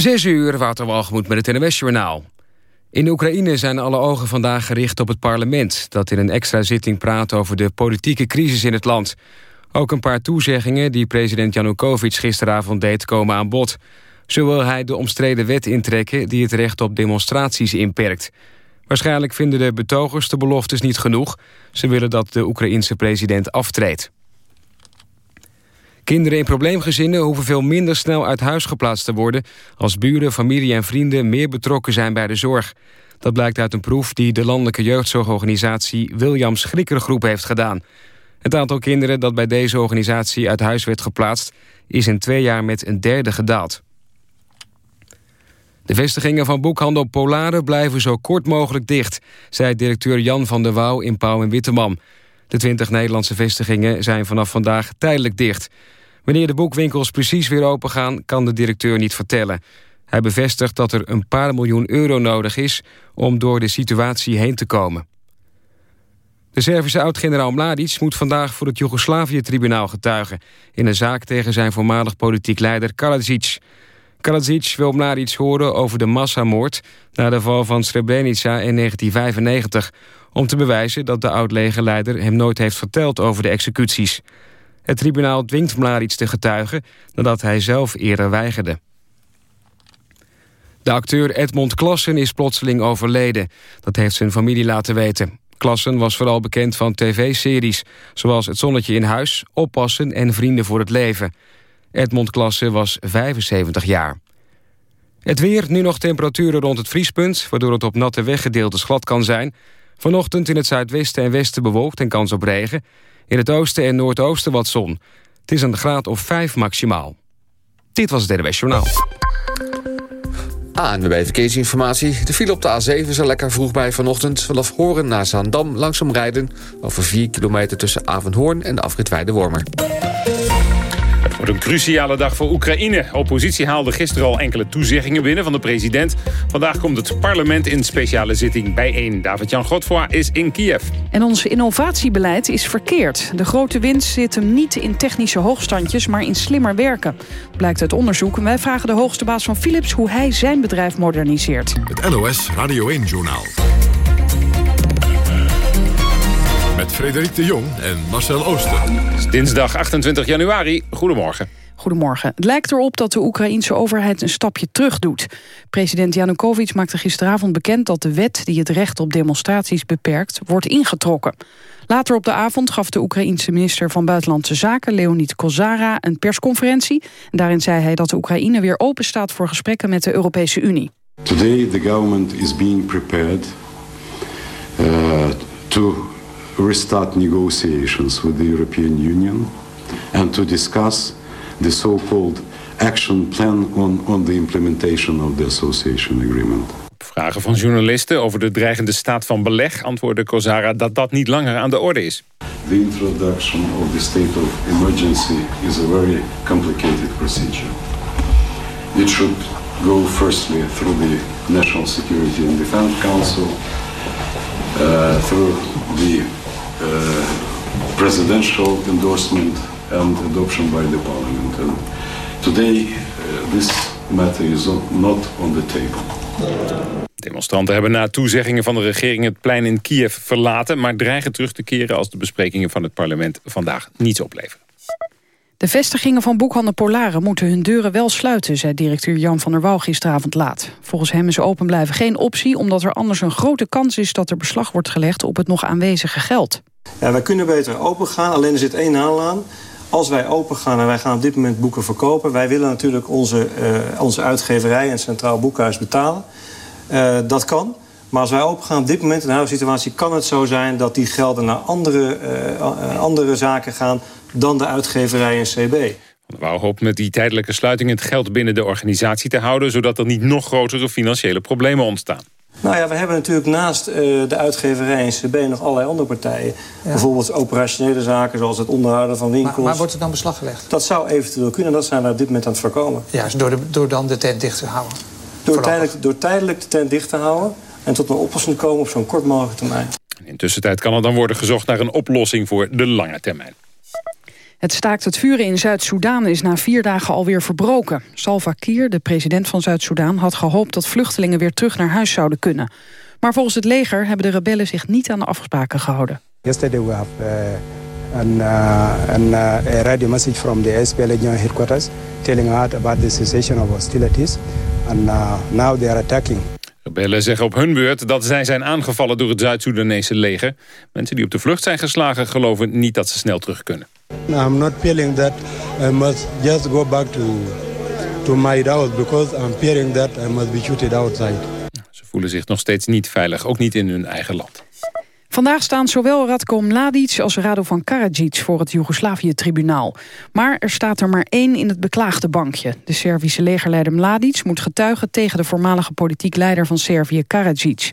Zes uur, Waterwalgemoed met het NWS-journaal. In Oekraïne zijn alle ogen vandaag gericht op het parlement... dat in een extra zitting praat over de politieke crisis in het land. Ook een paar toezeggingen die president Janukovic gisteravond deed... komen aan bod. Zo wil hij de omstreden wet intrekken... die het recht op demonstraties inperkt. Waarschijnlijk vinden de betogers de beloftes niet genoeg. Ze willen dat de Oekraïense president aftreedt. Kinderen in probleemgezinnen hoeven veel minder snel uit huis geplaatst te worden... als buren, familie en vrienden meer betrokken zijn bij de zorg. Dat blijkt uit een proef die de landelijke jeugdzorgorganisatie... Williams Schrikkergroep heeft gedaan. Het aantal kinderen dat bij deze organisatie uit huis werd geplaatst... is in twee jaar met een derde gedaald. De vestigingen van boekhandel Polare blijven zo kort mogelijk dicht... zei directeur Jan van der Wouw in Pauw en Witteman. De 20 Nederlandse vestigingen zijn vanaf vandaag tijdelijk dicht... Wanneer de boekwinkels precies weer opengaan, kan de directeur niet vertellen. Hij bevestigt dat er een paar miljoen euro nodig is... om door de situatie heen te komen. De Servische oud-generaal Mladic moet vandaag voor het Joegoslavië-tribunaal getuigen... in een zaak tegen zijn voormalig politiek leider Karadzic. Karadzic wil Mladic horen over de massamoord... na de val van Srebrenica in 1995... om te bewijzen dat de oud-legerleider hem nooit heeft verteld over de executies... Het tribunaal dwingt Mladic te getuigen nadat hij zelf eerder weigerde. De acteur Edmond Klassen is plotseling overleden. Dat heeft zijn familie laten weten. Klassen was vooral bekend van tv-series... zoals Het Zonnetje in Huis, Oppassen en Vrienden voor het Leven. Edmond Klassen was 75 jaar. Het weer, nu nog temperaturen rond het vriespunt... waardoor het op natte weggedeeltes glad kan zijn. Vanochtend in het zuidwesten en westen bewolkt en kans op regen... In het oosten en noordoosten wat zon. Het is een graad of 5 maximaal. Dit was het NWS Journaal. ANWB Verkeersinformatie. De file op de A7 is er lekker vroeg bij vanochtend. Vanaf Horen naar Zaandam langzaam rijden... over 4 kilometer tussen Avenhoorn en de afrit Wormer wordt een cruciale dag voor Oekraïne. Oppositie haalde gisteren al enkele toezeggingen binnen van de president. Vandaag komt het parlement in speciale zitting bijeen. David-Jan Godfroy is in Kiev. En ons innovatiebeleid is verkeerd. De grote winst zit hem niet in technische hoogstandjes, maar in slimmer werken. Blijkt uit onderzoek. wij vragen de hoogste baas van Philips hoe hij zijn bedrijf moderniseert. Het NOS Radio 1-journaal. Met Frederik de Jong en Marcel Ooster. dinsdag 28 januari. Goedemorgen. Goedemorgen. Het lijkt erop dat de Oekraïense overheid een stapje terug doet. President Janukovic maakte gisteravond bekend dat de wet... die het recht op demonstraties beperkt, wordt ingetrokken. Later op de avond gaf de Oekraïense minister van Buitenlandse Zaken... Leonid Kozara een persconferentie. En daarin zei hij dat de Oekraïne weer open staat... voor gesprekken met de Europese Unie. Today the government is being prepared uh, to restart negotiations with the European Union and to discuss the so-called action plan on, on the implementation of the association agreement. Op vragen van journalisten over de dreigende staat van beleg antwoordde Kozara dat dat niet langer aan de orde is. The introduction of the state of emergency is a very complicated procedure. It should go firstly through the National Security and Defense Council, uh, through the uh, presidential endorsement and adoption by the parliament. And today uh, this matter is not on the table. Demonstranten hebben na toezeggingen van de regering het plein in Kiev verlaten... maar dreigen terug te keren als de besprekingen van het parlement vandaag niets opleveren. De vestigingen van boekhandel Polare moeten hun deuren wel sluiten... zei directeur Jan van der Wouw gisteravond laat. Volgens hem is open blijven geen optie... omdat er anders een grote kans is dat er beslag wordt gelegd... op het nog aanwezige geld. Ja, wij kunnen beter open gaan, alleen er zit één nadeel aan. Als wij open gaan en wij gaan op dit moment boeken verkopen... wij willen natuurlijk onze, uh, onze uitgeverij en Centraal Boekhuis betalen. Uh, dat kan. Maar als wij open gaan op dit moment in de huidige situatie... kan het zo zijn dat die gelden naar andere, uh, andere zaken gaan... dan de uitgeverij en CB. Wou hoopt met die tijdelijke sluiting het geld binnen de organisatie te houden... zodat er niet nog grotere financiële problemen ontstaan. Nou ja, we hebben natuurlijk naast uh, de uitgeverij en CB nog allerlei andere partijen. Ja. Bijvoorbeeld operationele zaken zoals het onderhouden van winkels. Maar, maar, wordt er dan beslag gelegd? Dat zou eventueel kunnen. Dat zijn we op dit moment aan het voorkomen. Ja, dus door, de, door dan de tent dicht te houden? Door tijdelijk, door tijdelijk de tent dicht te houden en tot een oplossing te komen op zo'n kort mogelijke termijn. Intussen kan er dan worden gezocht naar een oplossing voor de lange termijn. Het staakt het vuren in Zuid-Soedan is na vier dagen alweer verbroken. Salva Kiir, de president van Zuid-Soedan, had gehoopt dat vluchtelingen weer terug naar huis zouden kunnen. Maar volgens het leger hebben de rebellen zich niet aan de afspraken gehouden. Yesterday we have uh, an, uh, an, uh, a radio message from the SPLA General Headquarters telling us about the cessation of hostilities. And uh, now they are attacking. Rebellen zeggen op hun beurt dat zij zijn aangevallen door het Zuid-Soedanese leger. Mensen die op de vlucht zijn geslagen geloven niet dat ze snel terug kunnen. I'm not feeling that I must just go back to, to my house because I'm fearing that I must be shooted outside. Ze voelen zich nog steeds niet veilig, ook niet in hun eigen land. Vandaag staan zowel Radko Mladic als Radovan Karadzic voor het Joegoslavië-tribunaal. Maar er staat er maar één in het beklaagde bankje. De Servische legerleider Mladic moet getuigen tegen de voormalige politiek leider van Servië Karadzic.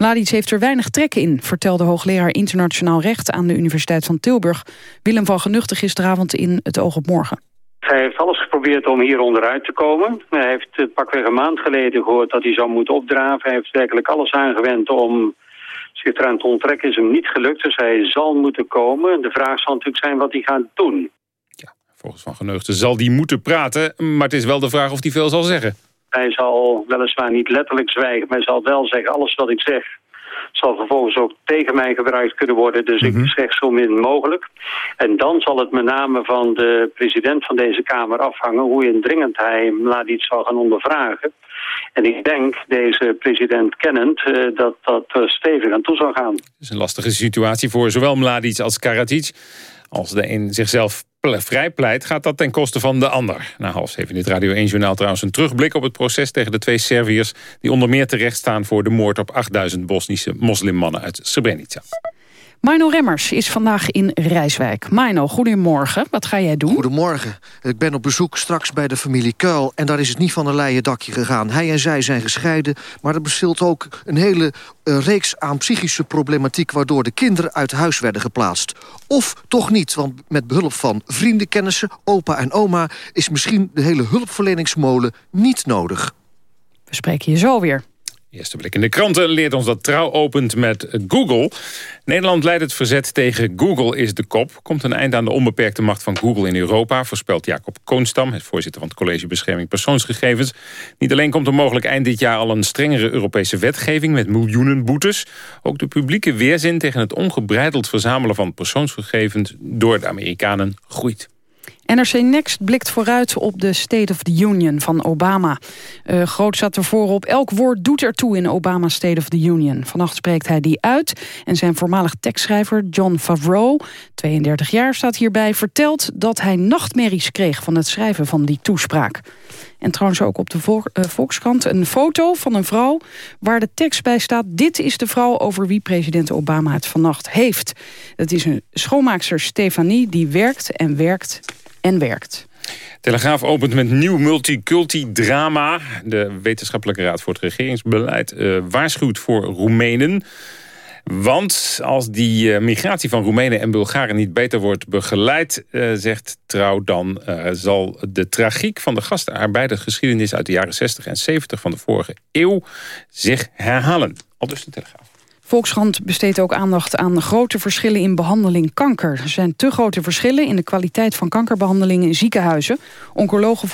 Mladic heeft er weinig trek in, vertelde hoogleraar internationaal recht aan de Universiteit van Tilburg. Willem van Genuchten gisteravond in Het Oog op Morgen. Hij heeft alles geprobeerd om hier onderuit te komen. Hij heeft uh, pakweg een maand geleden gehoord dat hij zou moeten opdraven. Hij heeft werkelijk alles aangewend om zich eraan te onttrekken. Is hem niet gelukt, dus hij zal moeten komen. De vraag zal natuurlijk zijn wat hij gaat doen. Ja, volgens Van Geneugten zal hij moeten praten, maar het is wel de vraag of hij veel zal zeggen. Hij zal weliswaar niet letterlijk zwijgen, maar hij zal wel zeggen... alles wat ik zeg zal vervolgens ook tegen mij gebruikt kunnen worden. Dus ik zeg zo min mogelijk. En dan zal het met name van de president van deze Kamer afhangen... hoe indringend hij Mladic zal gaan ondervragen. En ik denk, deze president kennend, uh, dat dat stevig aan toe zal gaan. Het is een lastige situatie voor zowel Mladic als Karadzic. Als de een zichzelf vrij pleit, gaat dat ten koste van de ander. Na half zeven in dit Radio 1-journaal trouwens een terugblik op het proces tegen de twee Serviërs... die onder meer terecht staan voor de moord op 8000 Bosnische moslimmannen uit Srebrenica. Mino Remmers is vandaag in Rijswijk. Mino, goedemorgen. Wat ga jij doen? Goedemorgen. Ik ben op bezoek straks bij de familie Kuil... en daar is het niet van een leien dakje gegaan. Hij en zij zijn gescheiden, maar er bestaat ook een hele uh, reeks aan psychische problematiek... waardoor de kinderen uit huis werden geplaatst. Of toch niet, want met behulp van vrienden, kennissen, opa en oma... is misschien de hele hulpverleningsmolen niet nodig. We spreken je zo weer. Eerste blik in de kranten leert ons dat Trouw opent met Google. Nederland leidt het verzet tegen Google is de kop. Komt een eind aan de onbeperkte macht van Google in Europa... voorspelt Jacob Koonstam, het voorzitter van het College Bescherming Persoonsgegevens. Niet alleen komt er mogelijk eind dit jaar al een strengere Europese wetgeving... met miljoenen boetes. Ook de publieke weerzin tegen het ongebreideld verzamelen van persoonsgegevens... door de Amerikanen groeit. NRC Next blikt vooruit op de State of the Union van Obama. Uh, groot staat ervoor op elk woord doet ertoe in Obama's State of the Union. Vannacht spreekt hij die uit en zijn voormalig tekstschrijver John Favreau, 32 jaar staat hierbij, vertelt dat hij nachtmerries kreeg van het schrijven van die toespraak. En trouwens ook op de uh, Volkskrant een foto van een vrouw... waar de tekst bij staat... dit is de vrouw over wie president Obama het vannacht heeft. Dat is een schoonmaakster Stefanie die werkt en werkt en werkt. Telegraaf opent met nieuw multiculti-drama. De Wetenschappelijke Raad voor het Regeringsbeleid uh, waarschuwt voor Roemenen. Want als die uh, migratie van Roemenen en Bulgaren niet beter wordt begeleid... Uh, zegt Trouw, dan zal de tragiek van de gastarbeidersgeschiedenis... uit de jaren 60 en 70 van de vorige eeuw zich herhalen. Al dus de Telegraaf. Volkskrant besteedt ook aandacht aan grote verschillen in behandeling kanker. Er zijn te grote verschillen in de kwaliteit van kankerbehandelingen in ziekenhuizen. Oncologen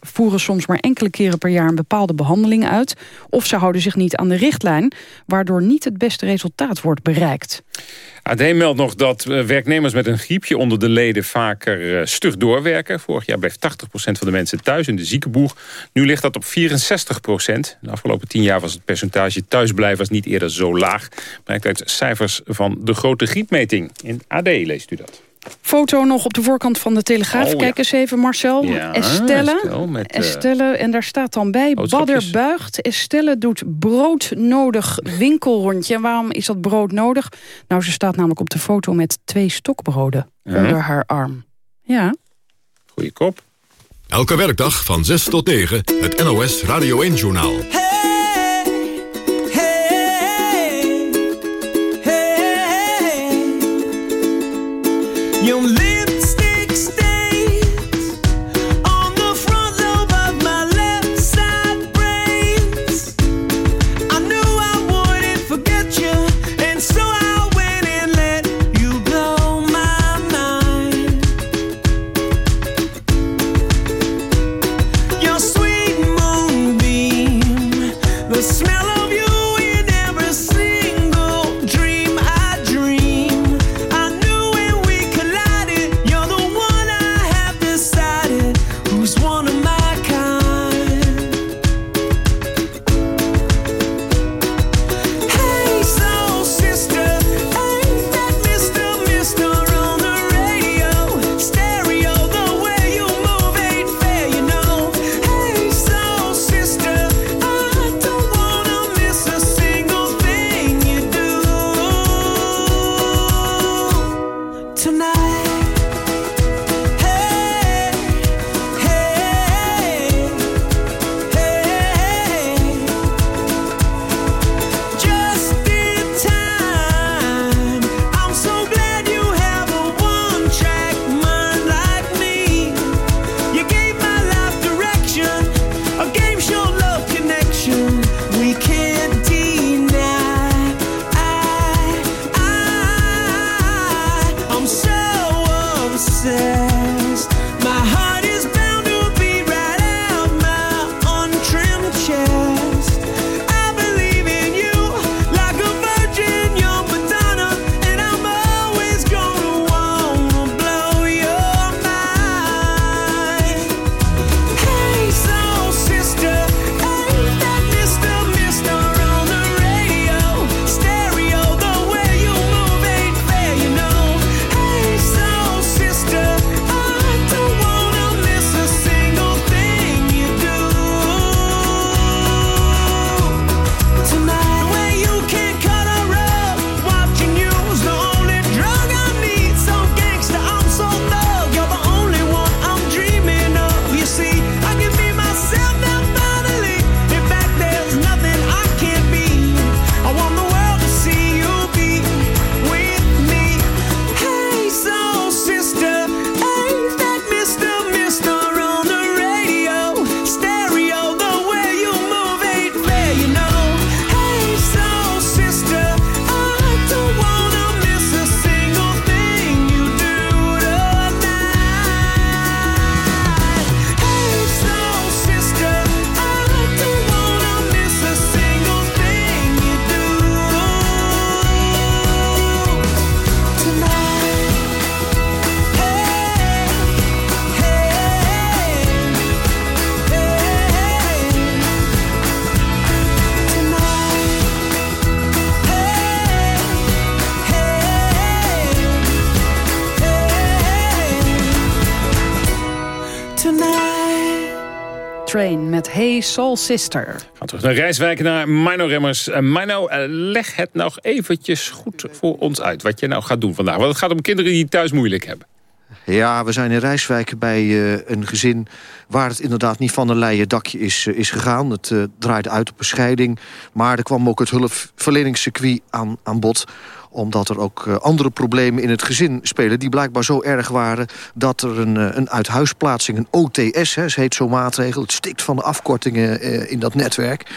voeren soms maar enkele keren per jaar een bepaalde behandeling uit. Of ze houden zich niet aan de richtlijn, waardoor niet het beste resultaat wordt bereikt. AD meldt nog dat eh, werknemers met een griepje onder de leden vaker eh, stug doorwerken. Vorig jaar bleef 80% van de mensen thuis in de ziekenboeg. Nu ligt dat op 64%. De afgelopen 10 jaar was het percentage thuisblijvers niet eerder zo laag. Blijkt uit cijfers van de grote griepmeting. In AD leest u dat. Foto nog op de voorkant van de Telegraaf. Oh, Kijk eens even, Marcel. Ja, Estelle. Estelle, met, eh, Estelle, en daar staat dan bij, Badder buigt. Estelle doet broodnodig winkelrondje. En waarom is dat brood nodig? Nou, ze staat namelijk op de foto met twee stokbroden onder haar arm. Ja. Goeie kop. Elke werkdag van 6 tot 9, het NOS Radio 1-journaal. You Train Soul Sister. Gaan terug naar Rijswijk, naar Mino Remmers. Uh, Mino, uh, leg het nog eventjes goed voor ons uit wat je nou gaat doen vandaag. Want het gaat om kinderen die het thuis moeilijk hebben. Ja, we zijn in Rijswijk bij uh, een gezin waar het inderdaad niet van een leien dakje is, uh, is gegaan. Het uh, draaide uit op een scheiding, maar er kwam ook het hulpverleningscircuit aan, aan bod omdat er ook uh, andere problemen in het gezin spelen... die blijkbaar zo erg waren dat er een, uh, een uithuisplaatsing, een OTS... Hè, heet zo'n maatregel, het stikt van de afkortingen uh, in dat netwerk...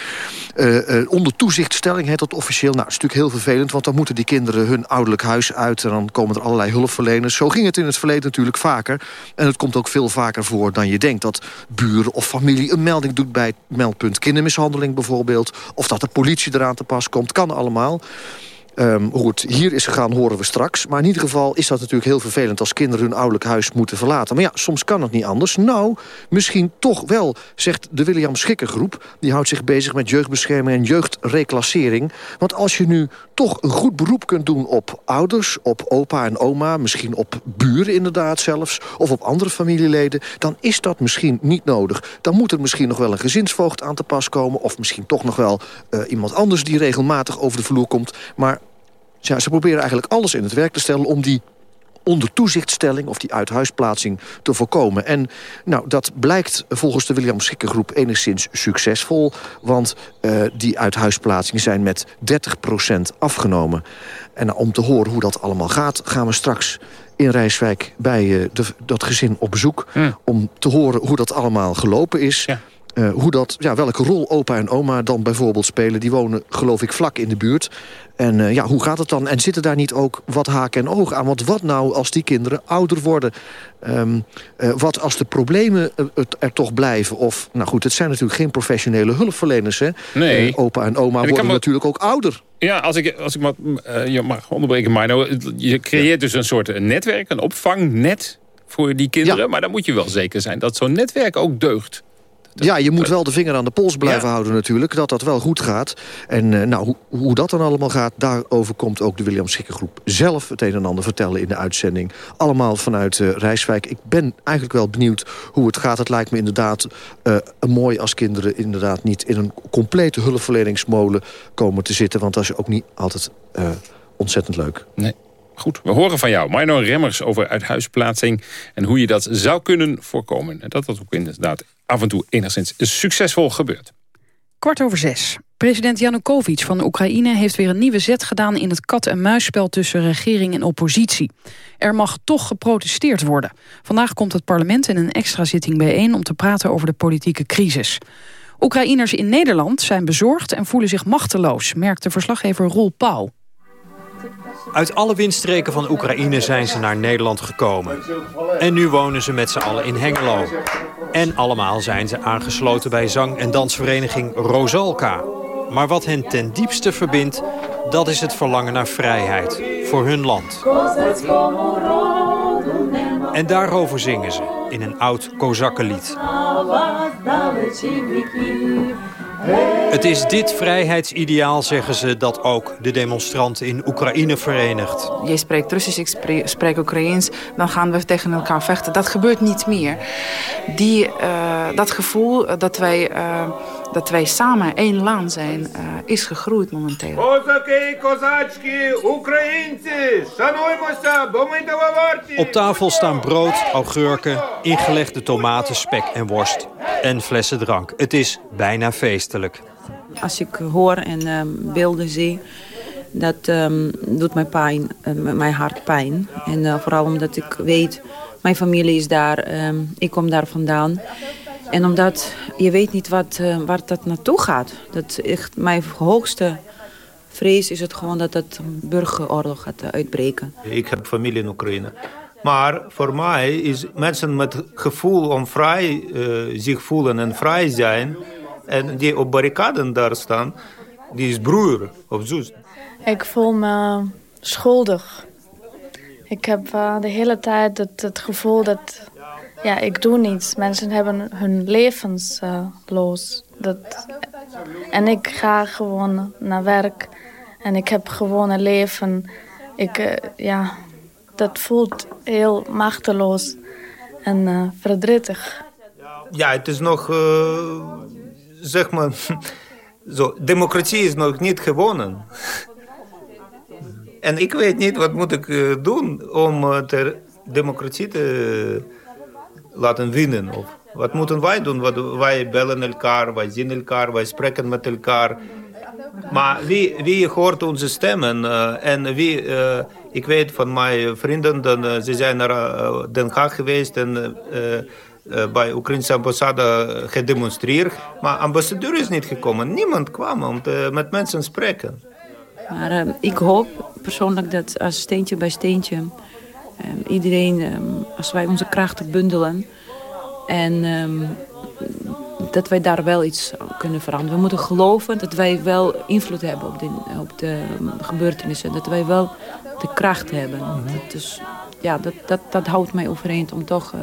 onder toezichtstelling heet dat officieel. Nou, dat is natuurlijk heel vervelend, want dan moeten die kinderen hun ouderlijk huis uit... en dan komen er allerlei hulpverleners. Zo ging het in het verleden natuurlijk vaker. En het komt ook veel vaker voor dan je denkt... dat buren of familie een melding doet bij het meldpunt kindermishandeling bijvoorbeeld... of dat de politie eraan te pas komt, kan allemaal... Um, hoe het hier is gegaan, horen we straks. Maar in ieder geval is dat natuurlijk heel vervelend... als kinderen hun ouderlijk huis moeten verlaten. Maar ja, soms kan het niet anders. Nou, misschien toch wel, zegt de William Schikkergroep. Die houdt zich bezig met jeugdbescherming en jeugdreclassering. Want als je nu toch een goed beroep kunt doen op ouders... op opa en oma, misschien op buren inderdaad zelfs... of op andere familieleden, dan is dat misschien niet nodig. Dan moet er misschien nog wel een gezinsvoogd aan te pas komen... of misschien toch nog wel uh, iemand anders die regelmatig over de vloer komt. Maar ja, ze proberen eigenlijk alles in het werk te stellen... om die onder toezichtstelling of die uithuisplaatsing te voorkomen. En nou, dat blijkt volgens de William Schikkergroep enigszins succesvol... want uh, die uithuisplaatsingen zijn met 30% afgenomen. En om te horen hoe dat allemaal gaat... gaan we straks in Rijswijk bij uh, de, dat gezin op bezoek... Ja. om te horen hoe dat allemaal gelopen is... Ja. Uh, hoe dat, ja, welke rol opa en oma dan bijvoorbeeld spelen. Die wonen, geloof ik, vlak in de buurt. En uh, ja, hoe gaat het dan? En zitten daar niet ook wat haken en ogen aan? Want wat nou als die kinderen ouder worden? Um, uh, wat als de problemen er toch blijven? Of, nou goed, het zijn natuurlijk geen professionele hulpverleners. Hè? Nee. opa en oma en worden natuurlijk ook ouder. Ja, als ik, als ik mag, je mag onderbreken, Marno. Je creëert ja. dus een soort netwerk, een opvangnet voor die kinderen. Ja. Maar dan moet je wel zeker zijn dat zo'n netwerk ook deugt. Ja, je moet wel de vinger aan de pols blijven ja. houden natuurlijk. Dat dat wel goed gaat. En uh, nou, hoe, hoe, dat dan allemaal gaat... daarover komt ook de William Schikkergroep zelf het een en ander vertellen in de uitzending. Allemaal vanuit uh, Rijswijk. Ik ben eigenlijk wel benieuwd hoe het gaat. Het lijkt me inderdaad uh, mooi als kinderen inderdaad niet... in een complete hulpverleningsmolen komen te zitten. Want dat is ook niet altijd ontzettend leuk. Nee. Goed, we horen van jou, Marno Remmers, over uithuisplaatsing... en hoe je dat zou kunnen voorkomen. En dat dat ook inderdaad af en toe enigszins succesvol gebeurt. Kwart over zes. President Janukovic van Oekraïne heeft weer een nieuwe zet gedaan... in het kat-en-muisspel tussen regering en oppositie. Er mag toch geprotesteerd worden. Vandaag komt het parlement in een extra zitting bijeen... om te praten over de politieke crisis. Oekraïners in Nederland zijn bezorgd en voelen zich machteloos... merkte verslaggever Roel Pauw. Uit alle windstreken van Oekraïne zijn ze naar Nederland gekomen. En nu wonen ze met z'n allen in Hengelo. En allemaal zijn ze aangesloten bij zang- en dansvereniging Rosalka. Maar wat hen ten diepste verbindt, dat is het verlangen naar vrijheid voor hun land. En daarover zingen ze in een oud Kozakkenlied. Het is dit vrijheidsideaal, zeggen ze, dat ook de demonstranten in Oekraïne verenigt. Jij spreekt Russisch, ik spreek, Oekraïens, dan gaan we tegen elkaar vechten. Dat gebeurt niet meer. Die, uh, dat gevoel dat wij, uh, dat wij samen één laan zijn, uh, is gegroeid momenteel. Op tafel staan brood, augurken, ingelegde tomaten, spek en worst. En flessen drank. Het is bijna feestelijk. Als ik hoor en ehm, beelden zie, dat ehm, doet mijn, pijn, eh, mijn hart pijn. En eh, vooral omdat ik weet, mijn familie is daar, ehm, ik kom daar vandaan. En omdat je weet niet wat, uh, waar dat naartoe gaat. Dat echt mijn hoogste vrees is het gewoon dat het burgeroorlog gaat uitbreken. Ik heb familie in Oekraïne. Maar voor mij is mensen met gevoel om vrij uh, zich voelen en vrij zijn... en die op barricaden daar staan, die is broer of zus. Ik voel me schuldig. Ik heb uh, de hele tijd het, het, gevoel dat ja, ik doe niets. Mensen hebben hun levens uh, los. Dat, en ik ga gewoon naar werk en ik heb gewoon een leven. Ik, uh, ja, dat voelt heel machteloos en uh, verdrietig. ja, het is nog, zeg maar, zo, democratie is nog niet gewonnen. en ik weet niet wat moet ik doen om de democratie te laten winnen. Of wat moeten wij doen? Wat, wij bellen elkaar, wij zien elkaar, wij spreken met elkaar. Maar wie, wie hoort onze stemmen? Uh, en wie, uh, ik weet van mijn vrienden, dan, uh, ze zijn naar Den Haag geweest en bij de Oekraïnse ambassade gedemonstreerd. Maar ambassadeur is niet gekomen. Niemand kwam om met mensen te spreken. Maar ik hoop persoonlijk dat als steentje bij steentje... iedereen, als wij onze krachten bundelen... en dat wij daar wel iets kunnen veranderen. We moeten geloven dat wij wel invloed hebben op de, op de gebeurtenissen. Dat wij wel de kracht hebben. Dus ja, dat, dat, dat houdt mij overeind om toch uh,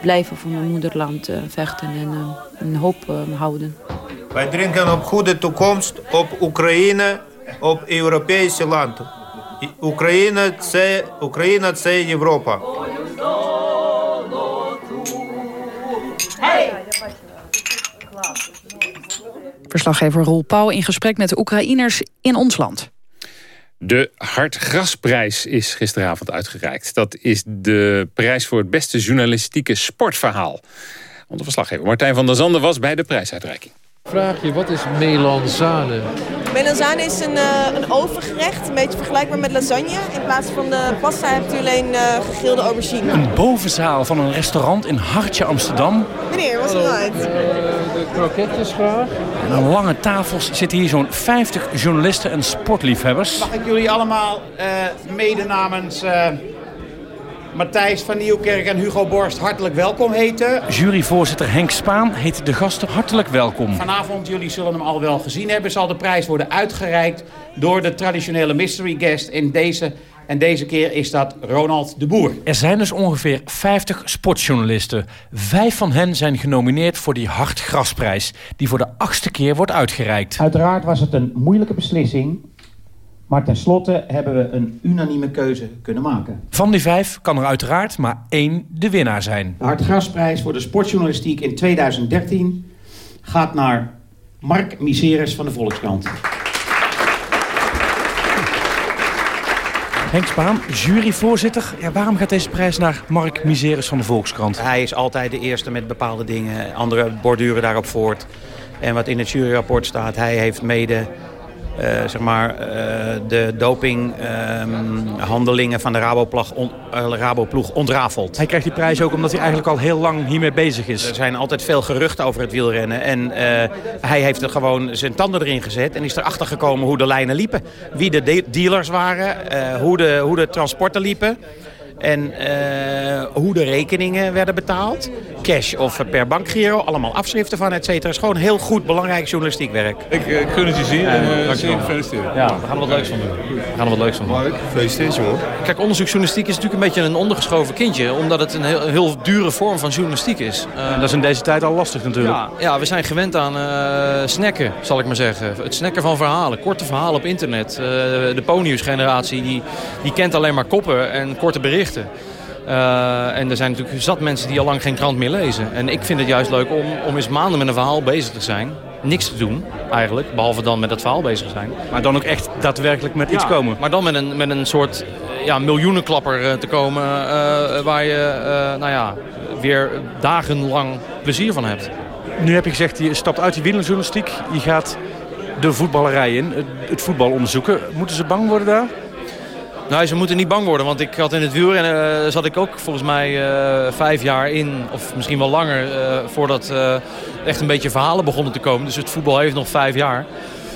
blijven voor mijn moederland uh, vechten en uh, een hoop houden. Wij drinken op goede toekomst, op Oekraïne, op Europese landen. Oekraïne, Oekraïne, het Europa. Verslaggever Roel Pauw in gesprek met de Oekraïners in ons land. De Hartgrasprijs is gisteravond uitgereikt. Dat is de prijs voor het beste journalistieke sportverhaal. Onze verslaggever Martijn van der Zanden was bij de prijsuitreiking. Vraag je, wat is melanzane? Melanzane is een, uh, een overgerecht, een beetje vergelijkbaar met lasagne. In plaats van de pasta hebt u alleen uh, gegrilde aubergine. Een bovenzaal van een restaurant in Hartje, Amsterdam. Meneer, wat is het uit? Uh, de kroketjes graag. En aan lange tafels zitten hier zo'n 50 journalisten en sportliefhebbers. Mag ik jullie allemaal mede namens Matthijs van Nieuwkerk en Hugo Borst hartelijk welkom heten. Juryvoorzitter Henk Spaan heet de gasten hartelijk welkom. Vanavond, jullie zullen hem al wel gezien hebben, zal de prijs worden uitgereikt door de traditionele mystery guest in deze en deze keer is dat Ronald de Boer. Er zijn dus ongeveer 50 sportjournalisten. Vijf van hen zijn genomineerd voor die Hartgrasprijs... die voor de achtste keer wordt uitgereikt. Uiteraard was het een moeilijke beslissing... Maar tenslotte hebben we een unanieme keuze kunnen maken. Van die vijf kan er uiteraard maar één de winnaar zijn. De Hartgrasprijs voor de sportjournalistiek in 2013 gaat naar Mark Miseres van de Volkskrant. Henk Spaan, juryvoorzitter. Ja, waarom gaat deze prijs naar Mark Miseres van de Volkskrant? Hij is altijd de eerste met bepaalde dingen. Anderen borduren daarop voort. En wat in het juryrapport staat, hij heeft mede uh, zeg maar, uh, de dopinghandelingen um, van de Raboplag on, uh, Raboploeg ontrafeld. Hij krijgt die prijs ook omdat hij eigenlijk al heel lang hiermee bezig is. Er zijn altijd veel geruchten over het wielrennen. En hij heeft er gewoon zijn tanden erin gezet en is erachter gekomen hoe de lijnen liepen. Wie de de dealers waren, hoe, de, hoe de transporten liepen. En uh, hoe de rekeningen werden betaald. Cash of per bankgiro. Allemaal afschriften van, et cetera. is gewoon heel goed, belangrijk journalistiek werk. Ik, ik gun het je zien en uh, zeer gefeliciteerd. Ja, we gaan er wat leuks van doen. We gaan er wat leuks van doen. Mark, gefeliciteerd jongen. Kijk, onderzoeksjournalistiek is natuurlijk een beetje een ondergeschoven kindje. Omdat het een heel, heel dure vorm van journalistiek is. Uh, en dat is in deze tijd al lastig natuurlijk. Ja, ja we zijn gewend aan uh, snacken, zal ik maar zeggen. Het snacken van verhalen. Korte verhalen op internet. de Ponius generatie die, die kent alleen maar koppen en korte berichten. Uh, en er zijn natuurlijk zat mensen die al lang geen krant meer lezen. En ik vind het juist leuk om, om eens maanden met een verhaal bezig te zijn. Niks te doen, eigenlijk. Behalve dan met dat verhaal bezig zijn. Maar dan ook echt daadwerkelijk met ja, iets komen. Maar dan met een, met een soort ja, miljoenenklapper te komen... Uh, waar je nou ja, weer dagenlang plezier van hebt. Nu heb je gezegd, je stapt uit die wielerjournalistiek. Je gaat de voetballerij in, het voetbal onderzoeken. Moeten ze bang worden daar? Nou, ze moeten niet bang worden, want ik had in het wielrennen uh, zat ik ook volgens mij uh, vijf jaar in, of misschien wel langer, uh, voordat echt een beetje verhalen begonnen te komen. Dus het voetbal heeft nog vijf jaar.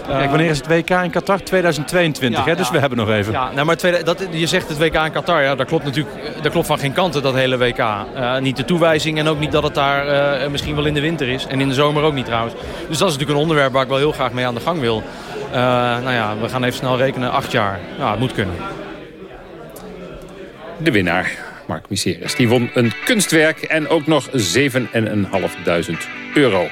Kijk, wanneer is het WK in Qatar? 2022, ja, hè? dus ja. we hebben nog even. Ja, nou, maar tweede, dat, je zegt het WK in Qatar, ja, dat klopt natuurlijk dat klopt van geen kanten, dat hele WK. niet de toewijzing en ook niet dat het daar misschien wel in de winter is. En in de zomer ook niet trouwens. Dus dat is natuurlijk een onderwerp waar ik wel heel graag mee aan de gang wil. nou ja, we gaan even snel rekenen, acht jaar. Nou, het moet kunnen de winnaar, Mark Miseres. Die won een kunstwerk en ook nog 7.500 euro.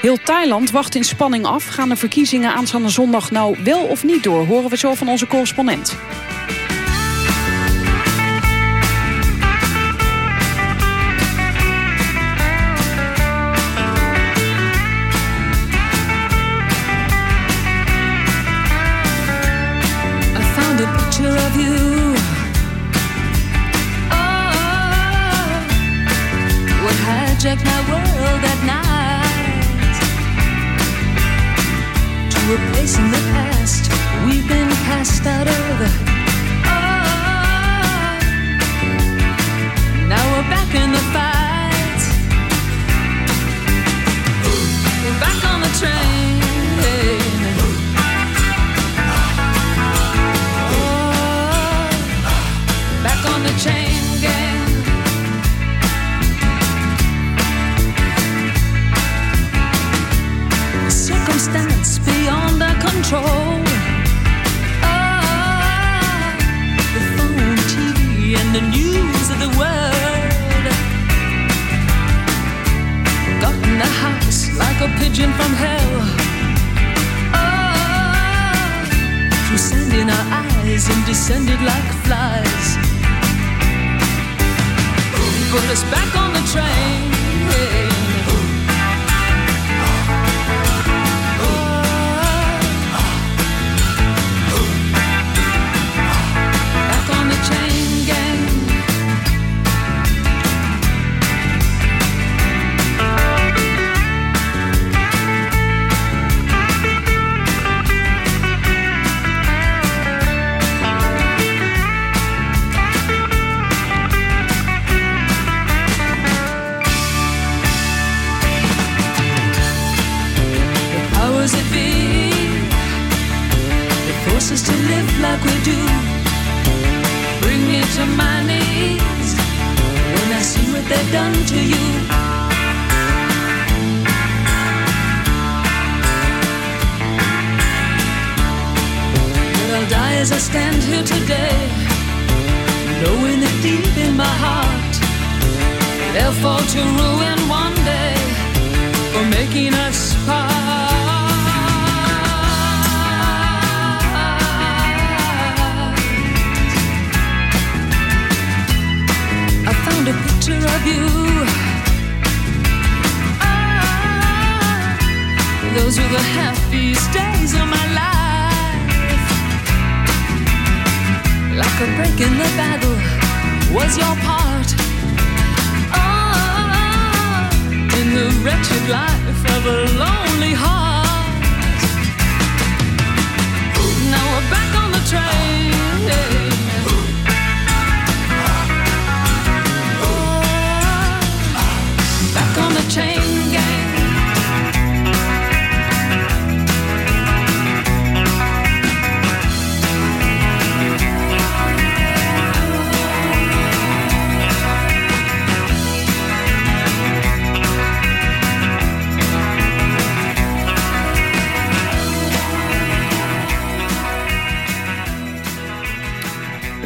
Heel Thailand wacht in spanning af. Gaan de verkiezingen aanstaande zondag nou wel of niet door? Horen we zo van onze correspondent.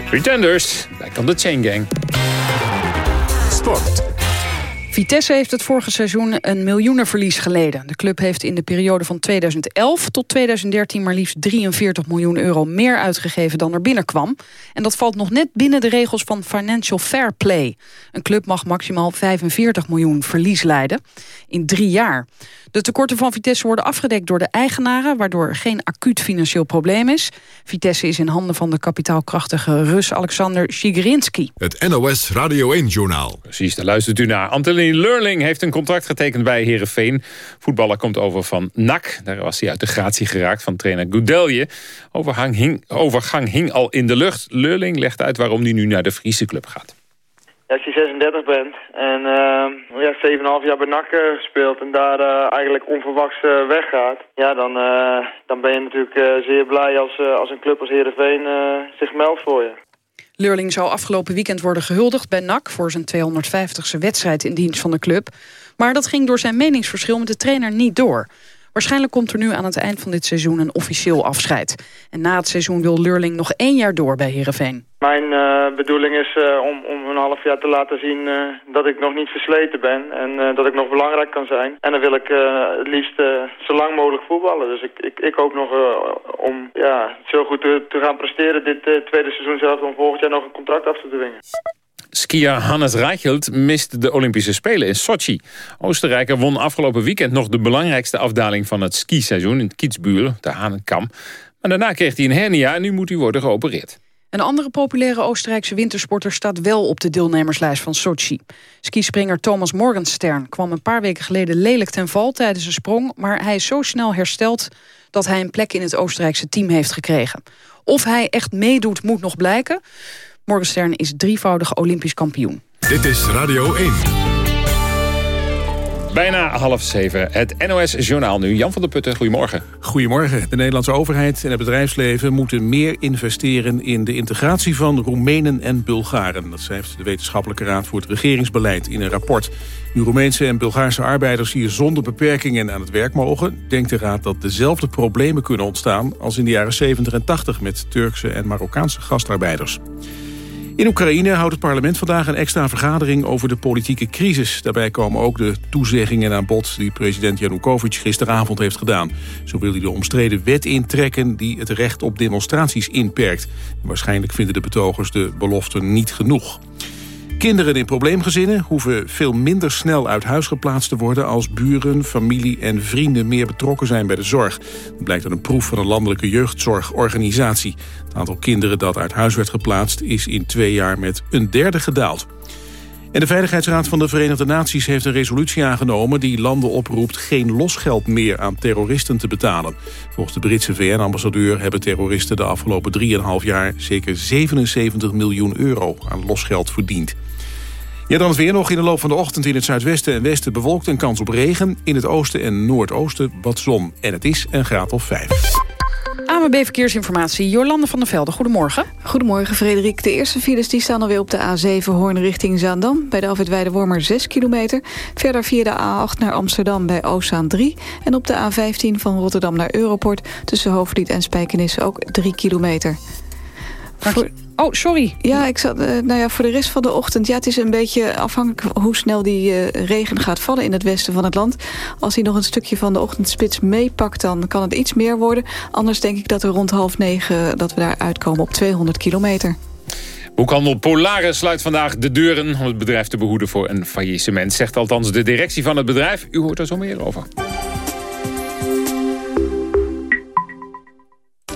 Pretenders, back on the chain gang. Sport. Vitesse heeft het vorige seizoen een miljoenenverlies geleden. De club heeft in de periode van 2011 tot 2013 maar liefst 43 miljoen euro meer uitgegeven dan er binnenkwam. En dat valt nog net binnen de regels van Financial Fair Play. Een club mag maximaal 45 miljoen verlies leiden in drie jaar. De tekorten van Vitesse worden afgedekt door de eigenaren... waardoor er geen acuut financieel probleem is. Vitesse is in handen van de kapitaalkrachtige Rus Alexander Shigerinski. Het NOS Radio 1-journaal. Precies, daar luistert u naar. Leurling heeft een contract getekend bij Herenveen. Voetballer komt over van NAC. Daar was hij uit de gratie geraakt van trainer Goudelje. Overgang hing, overgang hing al in de lucht. Leurling legt uit waarom hij nu naar de Friese club gaat. Als je 36 bent en uh, ja, 7,5 jaar bij NAC uh, gespeeld en daar uh, eigenlijk onverwachts weggaat, ja, dan, dan ben je natuurlijk zeer blij als, als een club als Heerenveen zich meldt voor je. Leurling zou afgelopen weekend worden gehuldigd bij NAC... voor zijn 250ste wedstrijd in dienst van de club. Maar dat ging door zijn meningsverschil met de trainer niet door. Waarschijnlijk komt er nu aan het eind van dit seizoen een officieel afscheid. En na het seizoen wil Leurling nog één jaar door bij Heerenveen. Mijn uh, bedoeling is uh, om, om een half jaar te laten zien uh, dat ik nog niet versleten ben. En dat ik nog belangrijk kan zijn. En dan wil ik het liefst zo lang mogelijk voetballen. Dus ik, ik, ik hoop nog om ja, zo goed te, te gaan presteren dit tweede seizoen zelf... om volgend jaar nog een contract af te dwingen. Skier Hannes Reichelt mist de Olympische Spelen in Sochi. Oostenrijker won afgelopen weekend nog de belangrijkste afdaling van het skiseizoen in Kitzbühel, de Hanenkam. Maar daarna kreeg hij een hernia en nu moet hij worden geopereerd. Een andere populaire Oostenrijkse wintersporter staat wel op de deelnemerslijst van Sochi. Skispringer Thomas Morgenstern kwam een paar weken geleden lelijk ten val tijdens een sprong, maar hij is zo snel hersteld dat hij een plek in het Oostenrijkse team heeft gekregen. Of hij echt meedoet moet nog blijken. Morgenstern is drievoudig Olympisch kampioen. Dit is Radio 1. Bijna half zeven. Het NOS-journaal nu. Jan van der Putten, goedemorgen. Goedemorgen. De Nederlandse overheid en het bedrijfsleven moeten meer investeren in de integratie van Roemenen en Bulgaren. Dat schrijft de Wetenschappelijke Raad voor het Regeringsbeleid in een rapport. Nu Roemeense en Bulgaarse arbeiders hier zonder beperkingen aan het werk mogen... denkt de Raad dat dezelfde problemen kunnen ontstaan als in de jaren 70 en 80 met Turkse en Marokkaanse gastarbeiders. In Oekraïne houdt het parlement vandaag een extra vergadering over de politieke crisis. Daarbij komen ook de toezeggingen aan bod die president Janukovic gisteravond heeft gedaan. Zo wil hij de omstreden wet intrekken die het recht op demonstraties inperkt. waarschijnlijk vinden de betogers de belofte niet genoeg. Kinderen in probleemgezinnen hoeven veel minder snel uit huis geplaatst te worden... als buren, familie en vrienden meer betrokken zijn bij de zorg. Dat blijkt uit een proef van een landelijke jeugdzorgorganisatie. Het aantal kinderen dat uit huis werd geplaatst is in twee jaar met een derde gedaald. En de Veiligheidsraad van de Verenigde Naties heeft een resolutie aangenomen... die landen oproept geen losgeld meer aan terroristen te betalen. Volgens de Britse VN-ambassadeur hebben terroristen de afgelopen 3,5 jaar... zeker 77 miljoen euro aan losgeld verdiend. Ja, dan het weer nog in de loop van de ochtend in het zuidwesten en westen bewolkt en kans op regen. In het oosten en noordoosten wat zon. En het is een graad of 5. AMB Verkeersinformatie, Jolande van der Velde. Goedemorgen. Goedemorgen, Frederik. De eerste files die staan alweer op de A7 Hoorn richting Zaandam. Bij de Alfred Wormer 6 kilometer. Verder via de A8 naar Amsterdam bij Oostzaan 3. En op de A15 van Rotterdam naar Europort... tussen Hoofdlied en Spijkenisse ook 3 kilometer. Oh, sorry. Ja, ik zat, uh, nou ja, voor de rest van de ochtend... Ja, het is een beetje afhankelijk hoe snel die uh, regen gaat vallen in het westen van het land. Als hij nog een stukje van de ochtendspits meepakt... dan kan het iets meer worden. Anders denk ik dat we rond half negen... dat we daar uitkomen op 200 kilometer. Boekhandel Polaris sluit vandaag de deuren... om het bedrijf te behoeden voor een faillissement. Zegt althans de directie van het bedrijf. U hoort er zo meer over.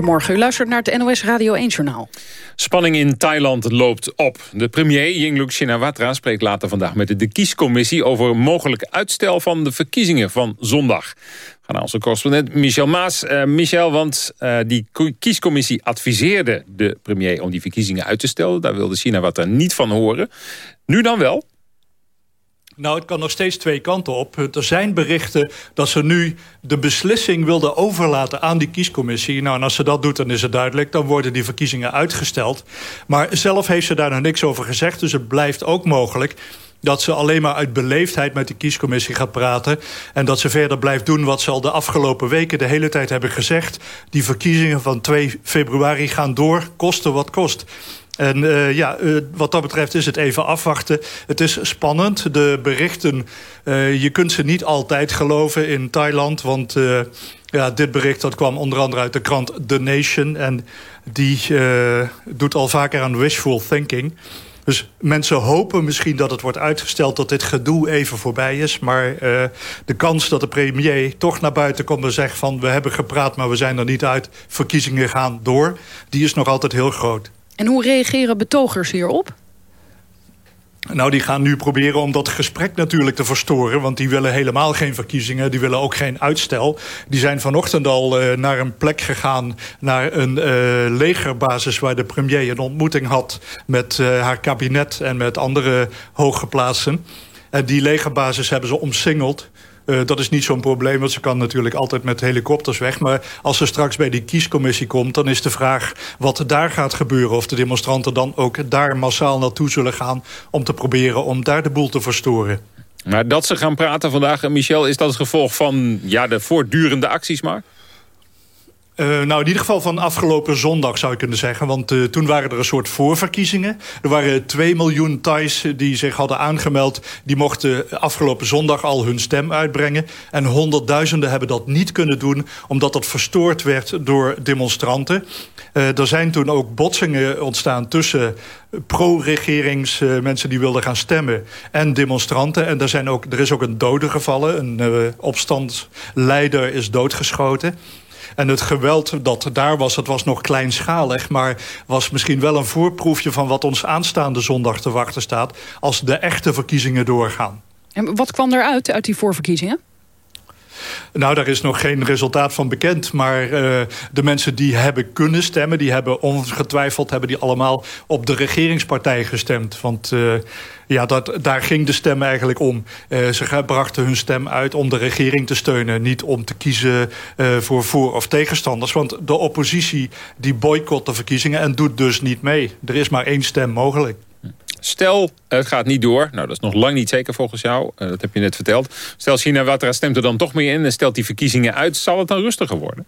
Goedemorgen, u luistert naar het NOS Radio 1-journaal. Spanning in Thailand loopt op. De premier Yingluck Shinawatra spreekt later vandaag met de kiescommissie... over mogelijk uitstel van de verkiezingen van zondag. We gaan naar onze correspondent Michel Maas. Uh, Michel, want uh, die kiescommissie adviseerde de premier... om die verkiezingen uit te stellen. Daar wilde Shinawatra niet van horen. Nu dan wel? Nou, het kan nog steeds twee kanten op. Er zijn berichten dat ze nu de beslissing wilden overlaten aan die kiescommissie. Nou, en als ze dat doet, dan is het duidelijk. Dan worden die verkiezingen uitgesteld. Maar zelf heeft ze daar nog niks over gezegd. Dus het blijft ook mogelijk dat ze alleen maar uit beleefdheid met de kiescommissie gaat praten... en dat ze verder blijft doen wat ze al de afgelopen weken de hele tijd hebben gezegd. Die verkiezingen van 2 februari gaan door, kosten wat kost. En uh, ja, uh, wat dat betreft is het even afwachten. Het is spannend. De berichten, uh, je kunt ze niet altijd geloven in Thailand. Want ja, dit bericht dat kwam onder andere uit de krant The Nation. En die doet al vaker aan wishful thinking. Dus mensen hopen misschien dat het wordt uitgesteld... dat dit gedoe even voorbij is. Maar de kans dat de premier toch naar buiten komt en zegt van... we hebben gepraat, maar we zijn er niet uit. Verkiezingen gaan door. Die is nog altijd heel groot. En hoe reageren betogers hierop? Nou, die gaan nu proberen om dat gesprek natuurlijk te verstoren. Want die willen helemaal geen verkiezingen. Die willen ook geen uitstel. Die zijn vanochtend al uh, naar een plek gegaan. Naar een uh, legerbasis waar de premier een ontmoeting had... met uh, haar kabinet en met andere hooggeplaatsten. En die legerbasis hebben ze omsingeld. Uh, dat is niet zo'n probleem, want ze kan natuurlijk altijd met helikopters weg. Maar als ze straks bij die kiescommissie komt... dan is de vraag wat daar gaat gebeuren. Of de demonstranten dan ook daar massaal naartoe zullen gaan... om te proberen om daar de boel te verstoren. Maar dat ze gaan praten vandaag, Michel, is dat het gevolg van ja, de voortdurende acties maar? Uh, nou, in ieder geval van afgelopen zondag zou je kunnen zeggen. Want uh, toen waren er een soort voorverkiezingen. Er waren 2 miljoen Thais die zich hadden aangemeld. Die mochten afgelopen zondag al hun stem uitbrengen. En honderdduizenden hebben dat niet kunnen doen... omdat dat verstoord werd door demonstranten. Uh, er zijn toen ook botsingen ontstaan tussen pro-regerings mensen die wilden gaan stemmen... en demonstranten. En er, zijn ook, er is ook een dode gevallen. Een opstandsleider is doodgeschoten. En het geweld dat daar was, het was nog kleinschalig... maar was misschien wel een voorproefje van wat ons aanstaande zondag te wachten staat... als de echte verkiezingen doorgaan. En wat kwam eruit uit die voorverkiezingen? Nou, daar is nog geen resultaat van bekend. Maar uh, de mensen die hebben kunnen stemmen... die hebben ongetwijfeld hebben die allemaal op de regeringspartij gestemd. Want uh, ja, dat, daar ging de stem eigenlijk om. Uh, ze brachten hun stem uit om de regering te steunen. Niet om te kiezen voor voor- of tegenstanders. Want de oppositie die boycott de verkiezingen en doet dus niet mee. Er is maar één stem mogelijk. Stel, het gaat niet door. Nou, dat is nog lang niet zeker volgens jou. Uh, dat heb je net verteld. Stel, China Watra stemt er dan toch mee in... en stelt die verkiezingen uit. Zal het dan rustiger worden?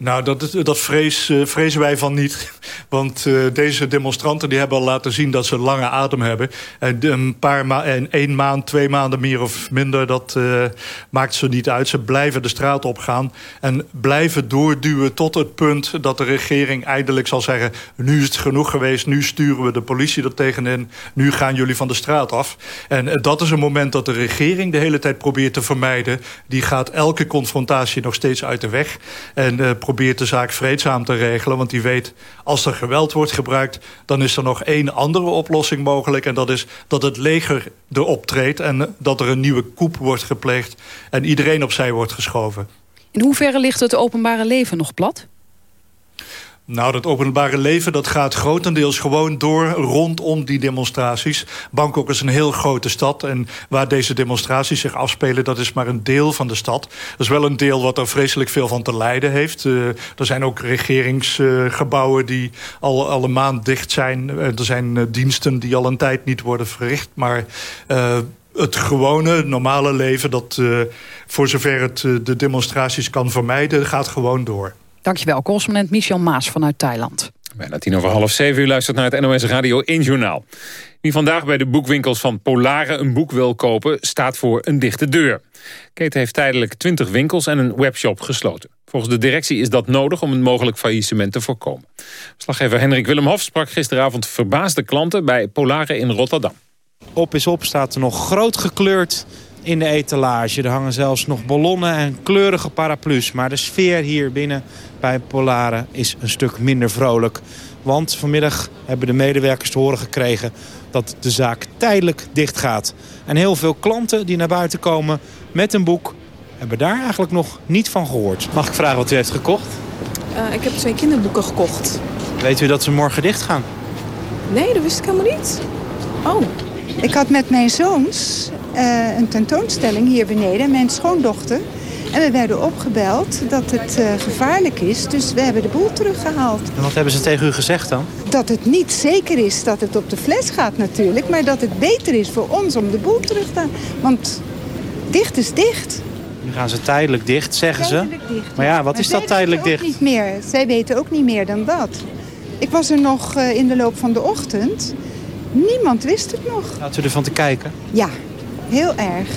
Nou, dat, dat vrees, uh, vrezen wij van niet. Want uh, deze demonstranten die hebben al laten zien dat ze lange adem hebben. En een paar ma en één maand, twee maanden meer of minder... dat uh, maakt ze niet uit. Ze blijven de straat op gaan. En blijven doorduwen tot het punt dat de regering eindelijk zal zeggen... nu is het genoeg geweest, nu sturen we de politie er tegenin. Nu gaan jullie van de straat af. En dat is een moment dat de regering de hele tijd probeert te vermijden. Die gaat elke confrontatie nog steeds uit de weg. En probeert de zaak vreedzaam te regelen. Want die weet, als er geweld wordt gebruikt... dan is er nog één andere oplossing mogelijk. En dat is dat het leger erop treedt... en dat er een nieuwe koep wordt gepleegd... en iedereen opzij wordt geschoven. In hoeverre ligt het openbare leven nog plat? Nou, dat openbare leven dat gaat grotendeels gewoon door rondom die demonstraties. Bangkok is een heel grote stad en waar deze demonstraties zich afspelen... dat is maar een deel van de stad. Dat is wel een deel wat er vreselijk veel van te lijden heeft. Uh, er zijn ook regeringsgebouwen uh, die al, al een maand dicht zijn. Uh, er zijn diensten die al een tijd niet worden verricht, maar het gewone, normale leven... dat voor zover het de demonstraties kan vermijden, gaat gewoon door. Dankjewel, correspondent Michel Maas vanuit Thailand. Bijna tien over half zeven u luistert naar het NOS Radio 1 Journaal. Wie vandaag bij de boekwinkels van Polare een boek wil kopen... staat voor een dichte deur. Keten heeft tijdelijk 20 winkels en een webshop gesloten. Volgens de directie is dat nodig om een mogelijk faillissement te voorkomen. Slaggever Hendrik Willem Hof sprak gisteravond verbaasde klanten... bij Polare in Rotterdam. Op is op staat er nog groot gekleurd in de etalage. Er hangen zelfs nog ballonnen en kleurige paraplu's. Maar de sfeer hier binnen bij Polare is een stuk minder vrolijk. Want vanmiddag hebben de medewerkers te horen gekregen dat de zaak tijdelijk dicht gaat. En heel veel klanten die naar buiten komen met een boek... hebben daar eigenlijk nog niet van gehoord. Mag ik vragen wat u heeft gekocht? Uh, ik heb twee kinderboeken gekocht. Weet u dat ze morgen dicht gaan? Nee, dat wist ik helemaal niet. Oh. Ik had met mijn zoons eh, een tentoonstelling hier beneden. Mijn schoondochter. En we werden opgebeld dat het uh, gevaarlijk is. Dus we hebben de boel teruggehaald. En wat hebben ze tegen u gezegd dan? Dat het niet zeker is dat het op de fles gaat natuurlijk. Maar dat het beter is voor ons om de boel terug te halen. Want dicht is dicht. Nu gaan ze tijdelijk dicht, zeggen tijdelijk ze. Dicht, maar ja, wat is dat tijdelijk dicht? Niet meer. Zij weten ook niet meer dan dat. Ik was er nog uh, in de loop van de ochtend. Niemand wist het nog. Laat u ervan te kijken? Ja, heel erg.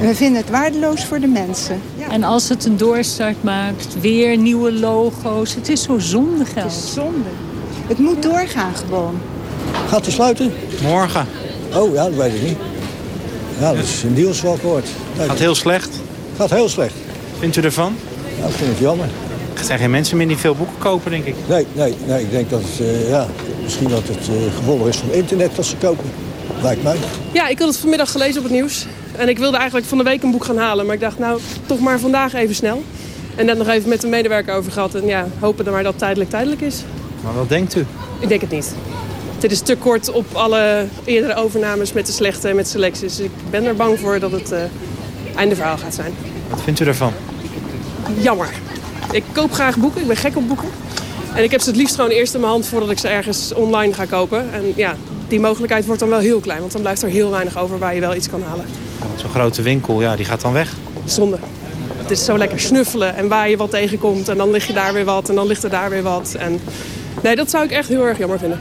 En we vinden het waardeloos voor de mensen. Ja. En als het een doorstart maakt, weer nieuwe logo's. Het is zo zonde geld. Het is zonde. Het moet doorgaan gewoon. Gaat hij sluiten? Morgen. Oh ja, dat weet ik niet. Ja, dat is een dealswak woord. Gaat heel slecht? Gaat heel slecht. Vindt u ervan? Ja, ik vind het jammer. Er zijn geen mensen meer die veel boeken kopen, denk ik. Nee, nee, nee ik denk dat het, uh, ja, misschien dat het uh, gevolg is van internet dat ze kopen. Lijkt mij. Ja, ik had het vanmiddag gelezen op het nieuws. En ik wilde eigenlijk van de week een boek gaan halen. Maar ik dacht, nou, toch maar vandaag even snel. En net nog even met een medewerker over gehad. En ja, hopen dan maar dat tijdelijk tijdelijk is. Maar wat denkt u? Ik denk het niet. Dit is te kort op alle eerdere overnames met de slechte en met selecties. Dus ik ben er bang voor dat het uh, einde verhaal gaat zijn. Wat vindt u ervan? Jammer. Ik koop graag boeken. Ik ben gek op boeken. En ik heb ze het liefst gewoon eerst in mijn hand voordat ik ze ergens online ga kopen. En ja, die mogelijkheid wordt dan wel heel klein. Want dan blijft er heel weinig over waar je wel iets kan halen. Zo'n grote winkel, ja, die gaat dan weg. Zonde. Het is zo lekker snuffelen en waar je wat tegenkomt. En dan lig je daar weer wat en dan ligt er daar weer wat. En nee, dat zou ik echt heel erg jammer vinden.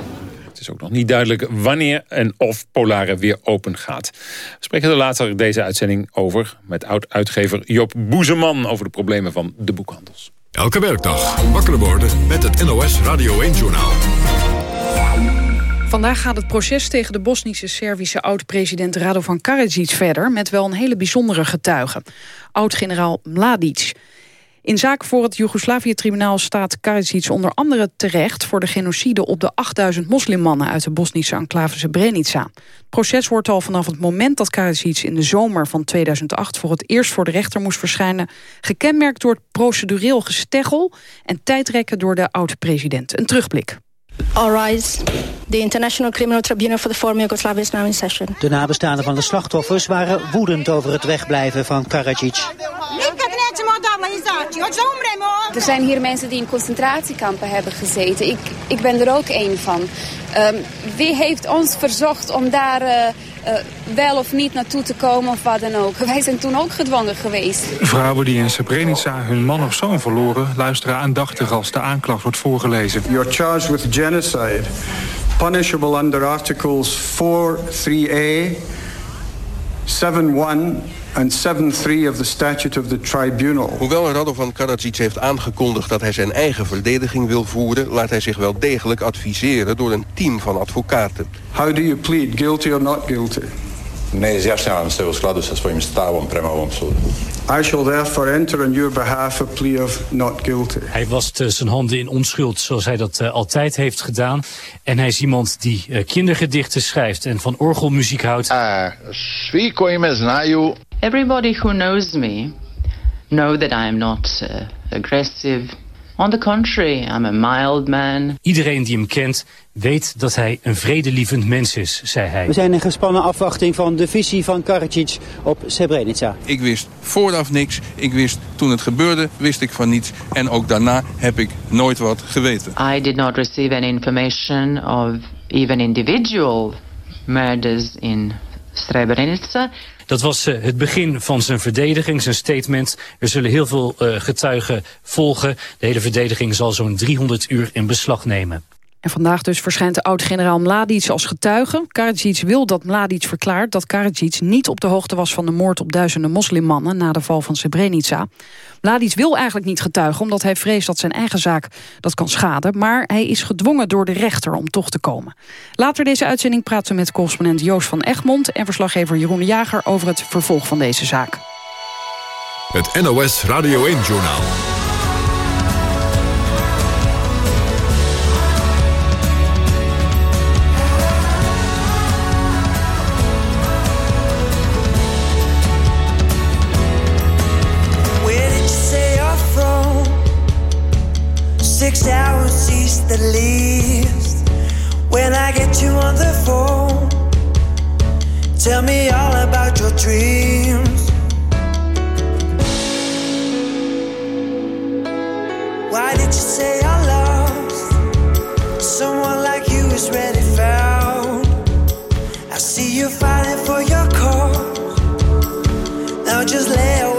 Het is ook nog niet duidelijk wanneer en of Polare weer open gaat. We spreken er later deze uitzending over... met oud-uitgever Job Boezeman over de problemen van de boekhandels. Elke werkdag wakker worden met het NOS Radio 1-journaal. Vandaag gaat het proces tegen de Bosnische Servische oud-president Radovan Karadzic verder... met wel een hele bijzondere getuige. Oud-generaal Mladic. In zaken voor het Joegoslavië-tribunaal staat Karadzic onder andere terecht... voor de genocide op de 8000 moslimmannen uit de Bosnische enclave Srebrenica. Het proces wordt al vanaf het moment dat Karadzic in de zomer van 2008... voor het eerst voor de rechter moest verschijnen... gekenmerkt door het procedureel gesteggel... en tijdrekken door de oud-president. Een terugblik. All rise. The International Criminal Tribunal for the former Yugoslavia is now in session. De nabestaanden van de slachtoffers waren woedend over het wegblijven van Karadzic. Er zijn hier mensen die in concentratiekampen hebben gezeten. Ik, ik ben er ook één van. Um, wie heeft ons verzocht om daar uh, uh, wel of niet naartoe te komen of wat dan ook? Wij zijn toen ook gedwongen geweest. Vrouwen die in Srebrenica hun man of zoon verloren... luisteren aandachtig als de aanklacht wordt voorgelezen. You're charged with genocide. Punishable under articles 4, 3a, 7.1 and 7.3 of the statute of the tribunal. Hoewel Radovan Karadzic heeft aangekondigd dat hij zijn eigen verdediging wil voeren... laat hij zich wel degelijk adviseren door een team van advocaten. How do you plead, guilty or not guilty? Ne izjašnjavam se u skladu sa svojim stavom prema ovom sudu. I shall therefore enter on your behalf a plea of not guilty. Hij wast zijn handen in onschuld zoals hij dat uh, altijd heeft gedaan. En hij is iemand die uh, kindergedichten schrijft en van orgelmuziek houdt. svi koji me znaju Everybody who knows me know that I am not uh, aggressive. On the contrary, I'm a mild man. Iedereen die hem kent weet dat hij een vredelievend mens is, zei hij. We zijn in gespannen afwachting van de visie van Karadzic op Srebrenica. Ik wist vooraf niks. Ik wist toen het gebeurde, wist ik van niets. En ook daarna heb ik nooit wat geweten. I did not receive any information of even individual murders in Srebrenica. Dat was uh, het begin van zijn verdediging, zijn statement. Er zullen heel veel uh, getuigen volgen. De hele verdediging zal zo'n 300 uur in beslag nemen. En vandaag dus verschijnt de oud-generaal Mladic als getuige. Karadzic wil dat Mladic verklaart dat Karadzic niet op de hoogte was... van de moord op duizenden moslimmannen na de val van Srebrenica. Mladic wil eigenlijk niet getuigen... omdat hij vreest dat zijn eigen zaak dat kan schaden. Maar hij is gedwongen door de rechter om toch te komen. Later deze uitzending praten we met correspondent Joost van Egmond... en verslaggever Jeroen Jager over het vervolg van deze zaak. Het NOS Radio 1-journaal. The least. When I get you on the phone, Tell me all about your dreams. Why did you say I lost? Someone like you is ready found. I see you fighting for your cause. Now just lay a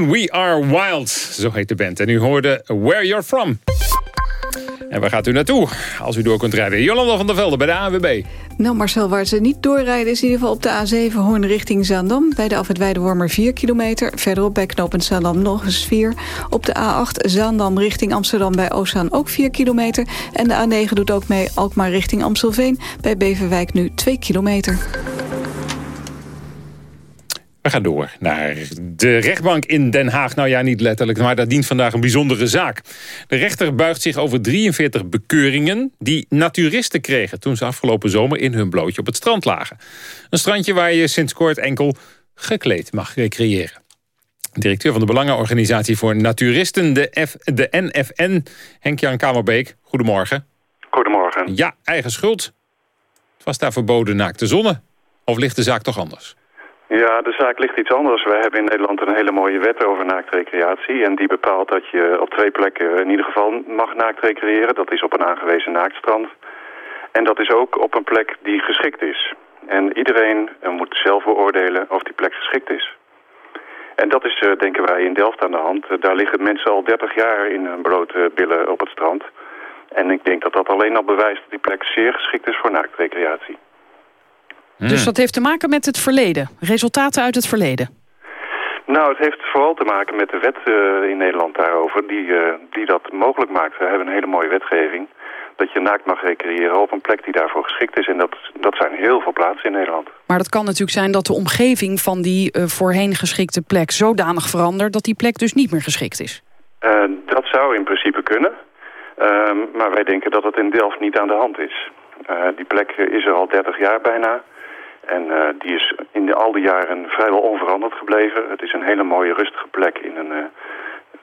We Are Wild, zo heet de band. En u hoorde Where You're From. En waar gaat u naartoe als u door kunt rijden? Jolanda van der Velde bij de ANWB. Nou Marcel, waar ze niet doorrijden is in ieder geval op de A7 Hoorn richting Zaandam. Bij de afwit Weidewormer 4 kilometer. Verderop bij knooppunt Zaandam nog eens 4. Op de A8 Zaandam richting Amsterdam bij Oostzaan ook 4 kilometer. En de A9 doet ook mee Alkmaar richting Amstelveen. Bij Beverwijk nu 2 kilometer. We gaan door naar de rechtbank in Den Haag. Nou ja, niet letterlijk, maar daar dient vandaag een bijzondere zaak. De rechter buigt zich over 43 bekeuringen... die naturisten kregen toen ze afgelopen zomer in hun blootje op het strand lagen. Een strandje waar je sinds kort enkel gekleed mag recreëren. Directeur van de Belangenorganisatie voor Naturisten, de, F, de NFN, Henk-Jan Kamerbeek. Goedemorgen. Goedemorgen. Ja, eigen schuld. Het was daar verboden naakt te zonnen. Of ligt de zaak toch anders? Ja, de zaak ligt iets anders. Wij hebben in Nederland een hele mooie wet over naaktrecreatie. En die bepaalt dat je op twee plekken in ieder geval mag naakt recreëren. Dat is op een aangewezen naaktstrand. En dat is ook op een plek die geschikt is. En iedereen eh, moet zelf beoordelen of die plek geschikt is. En dat is, eh, denken wij, in Delft aan de hand. Eh, Daar liggen mensen al 30 jaar in hun blote billen op het strand. En ik denk dat dat alleen al bewijst dat die plek zeer geschikt is voor naaktrecreatie. Dus dat heeft te maken met het verleden. Resultaten uit het verleden. Nou, het heeft vooral te maken met de wet eh, in Nederland daarover die, eh, die dat mogelijk maakt. We hebben een hele mooie wetgeving dat je naakt mag recreëren op een plek die daarvoor geschikt is. En dat, dat zijn heel veel plaatsen in Nederland. Maar dat kan natuurlijk zijn dat de omgeving van die eh, voorheen geschikte plek zodanig verandert dat die plek dus niet meer geschikt is. Dat zou in principe kunnen. Ehm, maar wij denken dat het in Delft niet aan de hand is. Die plek is er al 30 jaar bijna. En eh, die is in de, al die jaren vrijwel onveranderd gebleven. Het is een hele mooie rustige plek in een eh,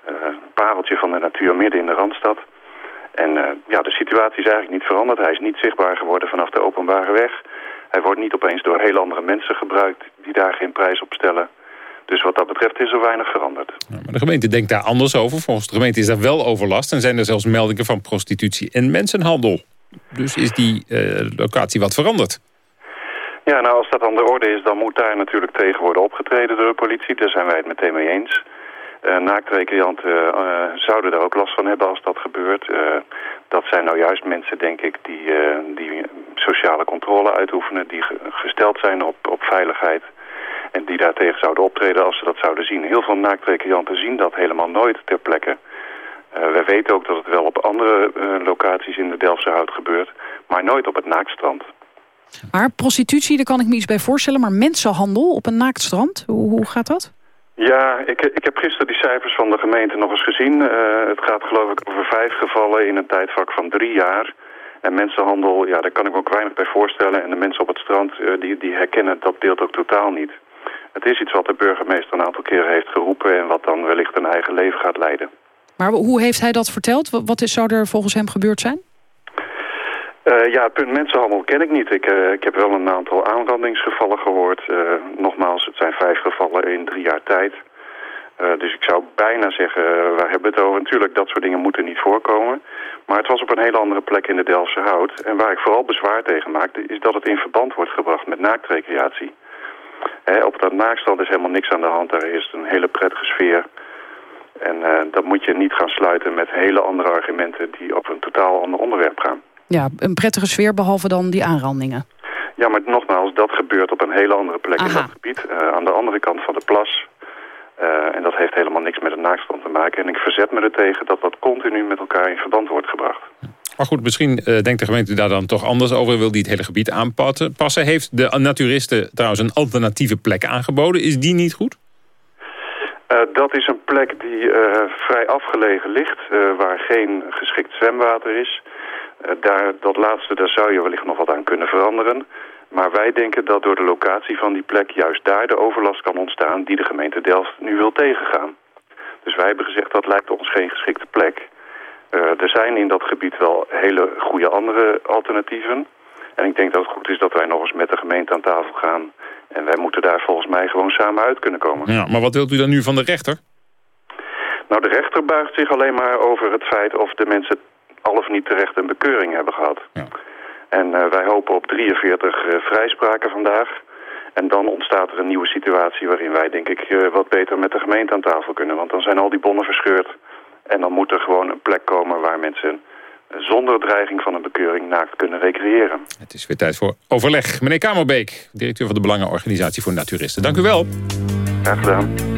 eh, pareltje van de natuur midden in de Randstad. En ja, de situatie is eigenlijk niet veranderd. Hij is niet zichtbaar geworden vanaf de openbare weg. Hij wordt niet opeens door heel andere mensen gebruikt die daar geen prijs op stellen. Dus wat dat betreft is er weinig veranderd. Maar de gemeente denkt daar anders over. Volgens de gemeente is daar wel overlast... en zijn er zelfs meldingen van prostitutie en mensenhandel. Dus is die locatie wat veranderd? Ja, nou als dat aan de orde is, dan moet daar natuurlijk tegen worden opgetreden door de politie. Daar zijn wij het meteen mee eens. Uh, naaktrecreanten uh, zouden er ook last van hebben als dat gebeurt. Uh, dat zijn nou juist mensen, denk ik, die, die sociale controle uitoefenen... die ge gesteld zijn op, op veiligheid en die daartegen zouden optreden als ze dat zouden zien. Heel veel naaktrecreanten zien dat helemaal nooit ter plekke. we weten ook dat het wel op andere locaties in de Delftse Hout gebeurt... maar nooit op het naaktstrand. Maar prostitutie, daar kan ik me iets bij voorstellen... maar mensenhandel op een naaktstrand, hoe, hoe gaat dat? Ja, ik, ik heb gisteren die cijfers van de gemeente nog eens gezien. Uh, het gaat geloof ik over vijf gevallen in een tijdvak van drie jaar. En mensenhandel, ja, daar kan ik me ook weinig bij voorstellen. En de mensen op het strand, uh, die, die herkennen dat beeld ook totaal niet. Het is iets wat de burgemeester een aantal keren heeft geroepen... en wat dan wellicht een eigen leven gaat leiden. Maar hoe heeft hij dat verteld? Wat is, zou er volgens hem gebeurd zijn? Uh, ja, het punt mensenhandel ken ik niet. Ik, uh, ik heb wel een aantal aanrandingsgevallen gehoord. Uh, nogmaals, het zijn vijf gevallen in drie jaar tijd. dus ik zou bijna zeggen, waar hebben we het over? Natuurlijk, dat soort dingen moeten niet voorkomen. Maar het was op een hele andere plek in de Delftse Hout. En waar ik vooral bezwaar tegen maakte, is dat het in verband wordt gebracht met naaktrecreatie. Hè, op dat naaktstand is helemaal niks aan de hand. Daar is een hele prettige sfeer. En dat moet je niet gaan sluiten met hele andere argumenten die op een totaal ander onderwerp gaan. Ja, een prettige sfeer behalve dan die aanrandingen. Ja, maar nogmaals, dat gebeurt op een hele andere plek Aha. in dat gebied. Uh, aan de andere kant van de plas. Uh, en dat heeft helemaal niks met een naaktstand te maken. En ik verzet me er tegen dat dat continu met elkaar in verband wordt gebracht. Maar goed, misschien uh, denkt de gemeente daar dan toch anders over. Wil die het hele gebied aanpassen. Heeft de naturisten trouwens een alternatieve plek aangeboden? Is die niet goed? dat is een plek die vrij afgelegen ligt. waar geen geschikt zwemwater is. Uh, daar, dat laatste, daar zou je wellicht nog wat aan kunnen veranderen. Maar wij denken dat door de locatie van die plek juist daar de overlast kan ontstaan die de gemeente Delft nu wil tegengaan. Dus wij hebben gezegd dat lijkt ons geen geschikte plek. Uh, er zijn in dat gebied wel hele goede andere alternatieven. En ik denk dat het goed is dat wij nog eens met de gemeente aan tafel gaan. En wij moeten daar volgens mij gewoon samen uit kunnen komen. Ja, maar wat wilt u dan nu van de rechter? Nou, de rechter buigt zich alleen maar over het feit of de mensen al of niet terecht een bekeuring hebben gehad. Ja. En uh, wij hopen op 43 uh, vrijspraken vandaag. En dan ontstaat er een nieuwe situatie waarin wij denk ik uh, wat beter met de gemeente aan tafel kunnen. Want dan zijn al die bonnen verscheurd. En dan moet er gewoon een plek komen waar mensen zonder dreiging van een bekeuring naakt kunnen recreëren. Het is weer tijd voor overleg. Meneer Kamerbeek, directeur van de Belangenorganisatie voor Naturisten. Dank u wel. Graag gedaan.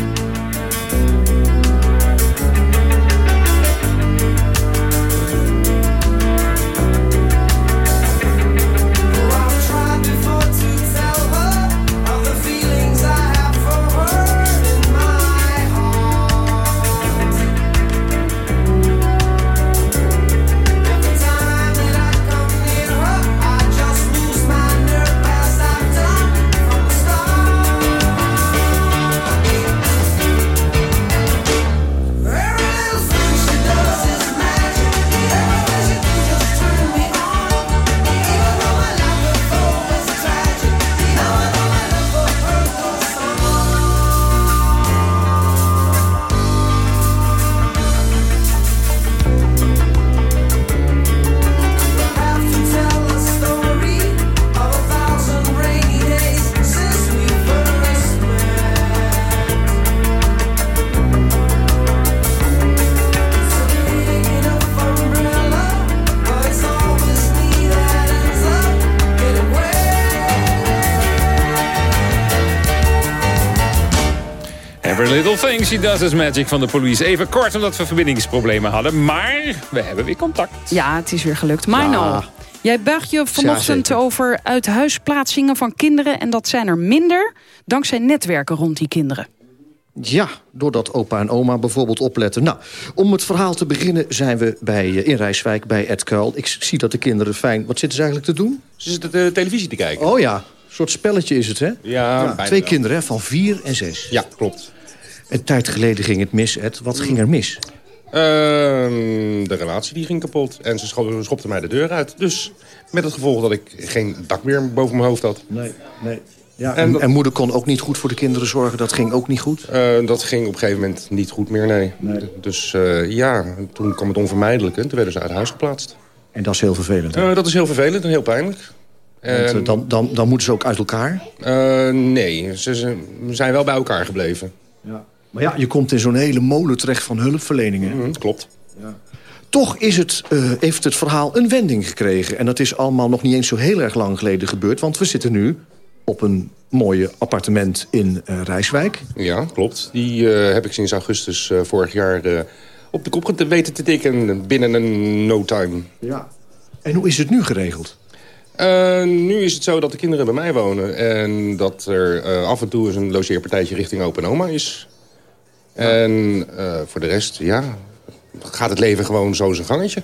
She Does His Magic van de police. Even kort, omdat we verbindingsproblemen hadden. Maar we hebben weer contact. Ja, het is weer gelukt. Mino, ja. jij buigt je vanochtend ja, over uithuisplaatsingen van kinderen... en dat zijn er minder dankzij netwerken rond die kinderen. Ja, doordat opa en oma bijvoorbeeld opletten. Nou, om het verhaal te beginnen zijn we bij, uh, in Rijswijk bij Ed Kuil. Ik zie dat de kinderen fijn... Wat zitten ze eigenlijk te doen? Ze zitten de televisie te kijken. Oh ja, een soort spelletje is het, hè? Ja, ja Twee wel. kinderen hè, van vier en zes. Ja, klopt. Een tijd geleden ging het mis, Ed. Wat ging er mis? Uh, de relatie die ging kapot. En ze schopte mij de deur uit. Dus met het gevolg dat ik geen dak meer boven mijn hoofd had. Nee, nee. Ja, en, en, dat... en, moeder kon ook niet goed voor de kinderen zorgen. Dat ging ook niet goed? Uh, dat ging op een gegeven moment niet goed meer, nee. nee. Dus uh, ja, toen kwam het onvermijdelijke. Toen werden ze uit huis geplaatst. En dat is heel vervelend. Eh, dat is heel vervelend en heel pijnlijk. Want, eh, En- dan, dan, dan moeten ze ook uit elkaar. Eh, nee, ze, ze zijn wel bij elkaar gebleven. Maar ja, je komt in zo'n hele molen terecht van hulpverleningen. Mhm, klopt. Toch is het, eh, heeft het verhaal een wending gekregen. En dat is allemaal nog niet eens zo heel erg lang geleden gebeurd. Want we zitten nu op een mooie appartement in eh, Rijswijk. Ja, klopt. Die eh, heb ik sinds augustus vorig jaar op de kop weten te tikken binnen een no time. Ja. En hoe is het nu geregeld? Nu is het zo dat de kinderen bij mij wonen... en dat er af en toe eens een logeerpartijtje richting open oma is. En eh, voor de rest, ja, gaat het leven gewoon zo zijn gangetje.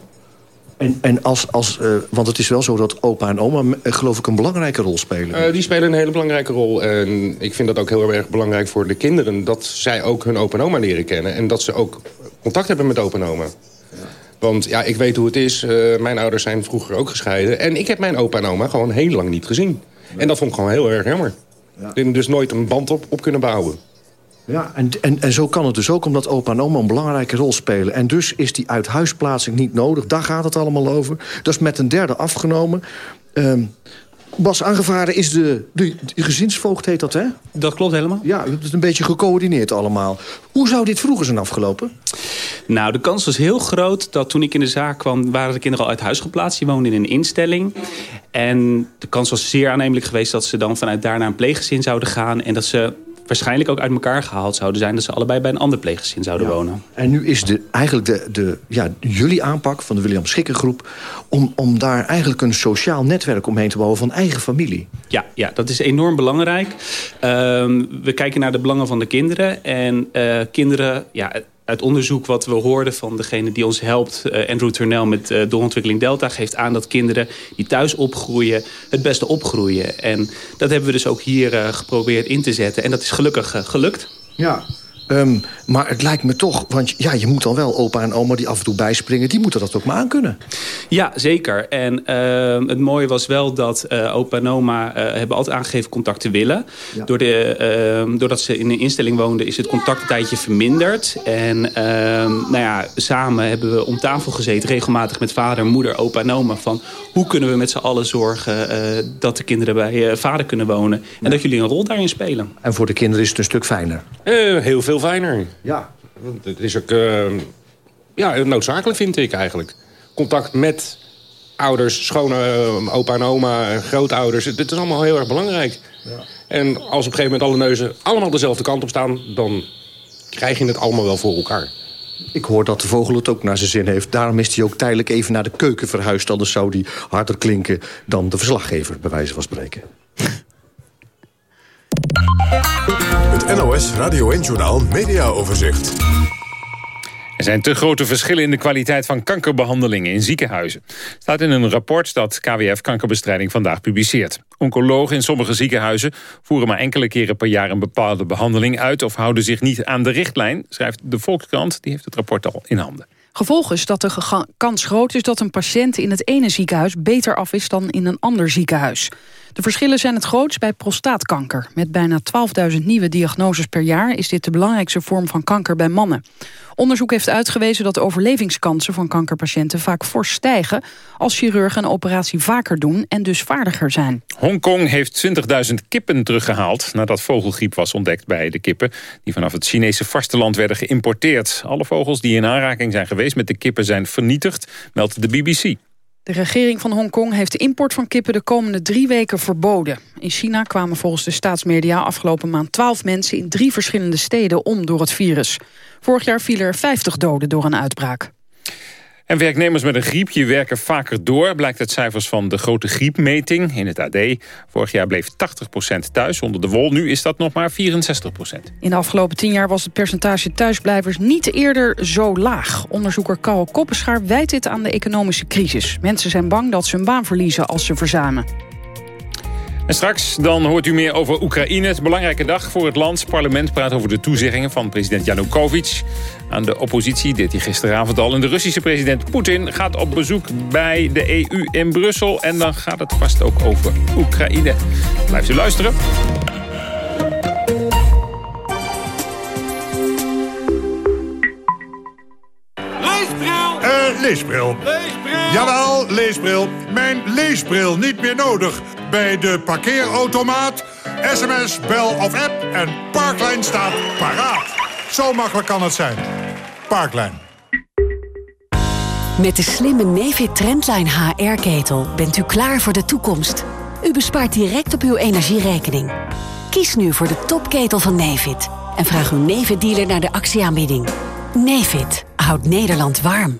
En, en als, als, eh, want het is wel zo dat opa en oma, eh, geloof ik, een belangrijke rol spelen. Die spelen een hele belangrijke rol. En ik vind dat ook heel erg belangrijk voor de kinderen... dat zij ook hun opa en oma leren kennen. En dat ze ook contact hebben met opa en oma. Want ja, ik weet hoe het is. Mijn ouders zijn vroeger ook gescheiden. En ik heb mijn opa en oma gewoon heel lang niet gezien. En dat vond ik gewoon heel erg jammer. Ik heb dus nooit een band op, op kunnen bouwen. Ja, en, en, en zo kan het dus ook omdat opa en oma een belangrijke rol spelen. En dus is die uithuisplaatsing niet nodig. Daar gaat het allemaal over. Dat is met een derde afgenomen. Ehm, Bas Aangevaarde is de, de, de gezinsvoogd, heet dat, hè? Dat klopt helemaal. Ja, u hebt het een beetje gecoördineerd allemaal. Hoe zou dit vroeger zijn afgelopen? Nou, de kans was heel groot dat toen ik in de zaak kwam... waren de kinderen al uit huis geplaatst. Die woonden in een instelling. En de kans was zeer aannemelijk geweest... dat ze dan vanuit daar naar een pleeggezin zouden gaan... en dat ze waarschijnlijk ook uit elkaar gehaald zouden zijn... dat ze allebei bij een ander pleeggezin zouden wonen. En nu is de, eigenlijk de, de, ja, jullie aanpak van de William Schikkergroep... Om, om daar eigenlijk een sociaal netwerk omheen te bouwen van eigen familie. Ja, ja, dat is enorm belangrijk. Ehm, we kijken naar de belangen van de kinderen. En eh, kinderen, ja, uit onderzoek wat we hoorden van degene die ons helpt... eh, Andrew Turnell met eh doorontwikkeling Delta... geeft aan dat kinderen die thuis opgroeien het beste opgroeien. En dat hebben we dus ook hier eh, geprobeerd in te zetten. En dat is gelukkig gelukt. Ja. Ehm, maar het lijkt me toch, want ja, je moet dan wel opa en oma die af en toe bijspringen... die moeten dat ook maar aankunnen. Ja, zeker. En ehm, het mooie was wel dat eh, opa en oma eh, hebben altijd aangegeven contact te willen. Door de, ehm, doordat ze in een instelling woonden is het contact een tijdje verminderd. En ehm, nou ja, samen hebben we om tafel gezeten, regelmatig met vader, moeder, opa en oma. Van hoe kunnen we met z'n allen zorgen eh, dat de kinderen bij eh, vader kunnen wonen. En dat jullie een rol daarin spelen. En voor de kinderen is het een stuk fijner. Eh, heel veel fijner. Ja. Want Het is ook eh, ja, noodzakelijk, vind ik eigenlijk. Contact met ouders, schone eh, opa en oma, grootouders. Dit is allemaal heel erg belangrijk. En als op een gegeven moment alle neuzen allemaal dezelfde kant op staan... dan krijg je het allemaal wel voor elkaar. Ik hoor dat de vogel het ook naar zijn zin heeft. Daarom is hij ook tijdelijk even naar de keuken verhuisd. Anders zou die harder klinken dan de verslaggever, bij wijze van spreken. Het NOS Radio 1-journaal Media Overzicht. Er zijn te grote verschillen in de kwaliteit van kankerbehandelingen in ziekenhuizen. Staat in een rapport dat KWF Kankerbestrijding vandaag publiceert. Oncologen in sommige ziekenhuizen voeren maar enkele keren per jaar een bepaalde behandeling uit... of houden zich niet aan de richtlijn, schrijft de Volkskrant. Die heeft het rapport al in handen. Gevolg is dat de kans groot is dat een patiënt in het ene ziekenhuis beter af is dan in een ander ziekenhuis. De verschillen zijn het grootst bij prostaatkanker. Met bijna 12.000 nieuwe diagnoses per jaar is dit de belangrijkste vorm van kanker bij mannen. Onderzoek heeft uitgewezen dat de overlevingskansen van kankerpatiënten vaak fors stijgen als chirurgen een operatie vaker doen en dus vaardiger zijn. Hongkong heeft 20.000 kippen teruggehaald... nadat vogelgriep was ontdekt bij de kippen... die vanaf het Chinese vasteland werden geïmporteerd. Alle vogels die in aanraking zijn geweest met de kippen zijn vernietigd... meldt de BBC. De regering van Hongkong heeft de import van kippen de komende drie weken verboden. In China kwamen volgens de staatsmedia afgelopen maand 12 mensen in drie verschillende steden om door het virus. Vorig jaar vielen er 50 doden door een uitbraak. En werknemers met een griepje werken vaker door... blijkt uit cijfers van de grote griepmeting in het AD. Vorig jaar bleef 80% thuis onder de wol. Nu is dat nog maar 64%. In de afgelopen tien jaar was het percentage thuisblijvers niet eerder zo laag. Onderzoeker Karel Koppenschaar wijt dit aan de economische crisis. Mensen zijn bang dat ze hun baan verliezen als ze verzuimen. En straks dan hoort u meer over Oekraïne. Het is een belangrijke dag voor het land. Het parlement praat over de toezeggingen van president Janukovic aan de oppositie. Dit hij gisteravond al. En de Russische president Poetin gaat op bezoek bij de EU in Brussel. En dan gaat het vast ook over Oekraïne. Blijft u luisteren. leesbril. Leesbril! Jawel, leesbril. Mijn leesbril niet meer nodig. Bij de parkeerautomaat, sms, bel of app en Parklijn staat paraat. Zo makkelijk kan het zijn. Parklijn. Met de slimme Nefit Trendline HR-ketel bent u klaar voor de toekomst. U bespaart direct op uw energierekening. Kies nu voor de topketel van Nefit en vraag uw Nefit-dealer naar de actieaanbieding. Nefit houdt Nederland warm.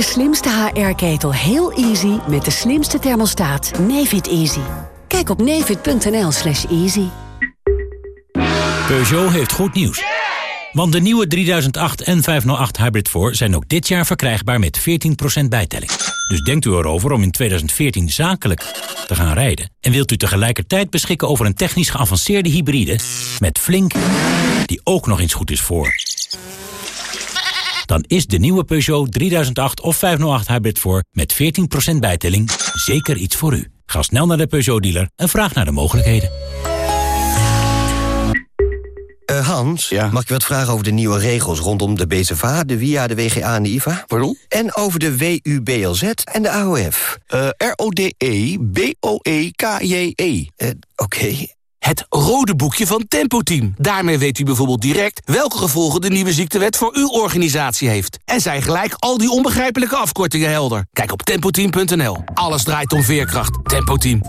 De slimste HR-ketel heel easy met de slimste thermostaat Nefit Easy. Kijk op nefit.nl slash easy. Peugeot heeft goed nieuws. Want de nieuwe 3008 en 508 Hybrid 4 zijn ook dit jaar verkrijgbaar met 14% bijtelling. Dus denkt u erover om in 2014 zakelijk te gaan rijden. En wilt u tegelijkertijd beschikken over een technisch geavanceerde hybride... met Flink, die ook nog eens goed is voor. Dan is de nieuwe Peugeot 3008 of 508 Hybrid 4 met 14% bijtelling zeker iets voor u. Ga snel naar de Peugeot-dealer en vraag naar de mogelijkheden. Eh, Hans, mag ik wat vragen over de nieuwe regels rondom de BZVA, de WIA, de WGA en de IVA? Pardon? En over de WUBLZ en de AOF. R-O-D-E, B-O-E-K-J-E. Oké. Het rode boekje van Tempo Team. Daarmee weet u bijvoorbeeld direct welke gevolgen de nieuwe ziektewet voor uw organisatie heeft. En zijn gelijk al die onbegrijpelijke afkortingen helder. Kijk op tempoteam.nl. Alles draait om veerkracht. Tempo Team.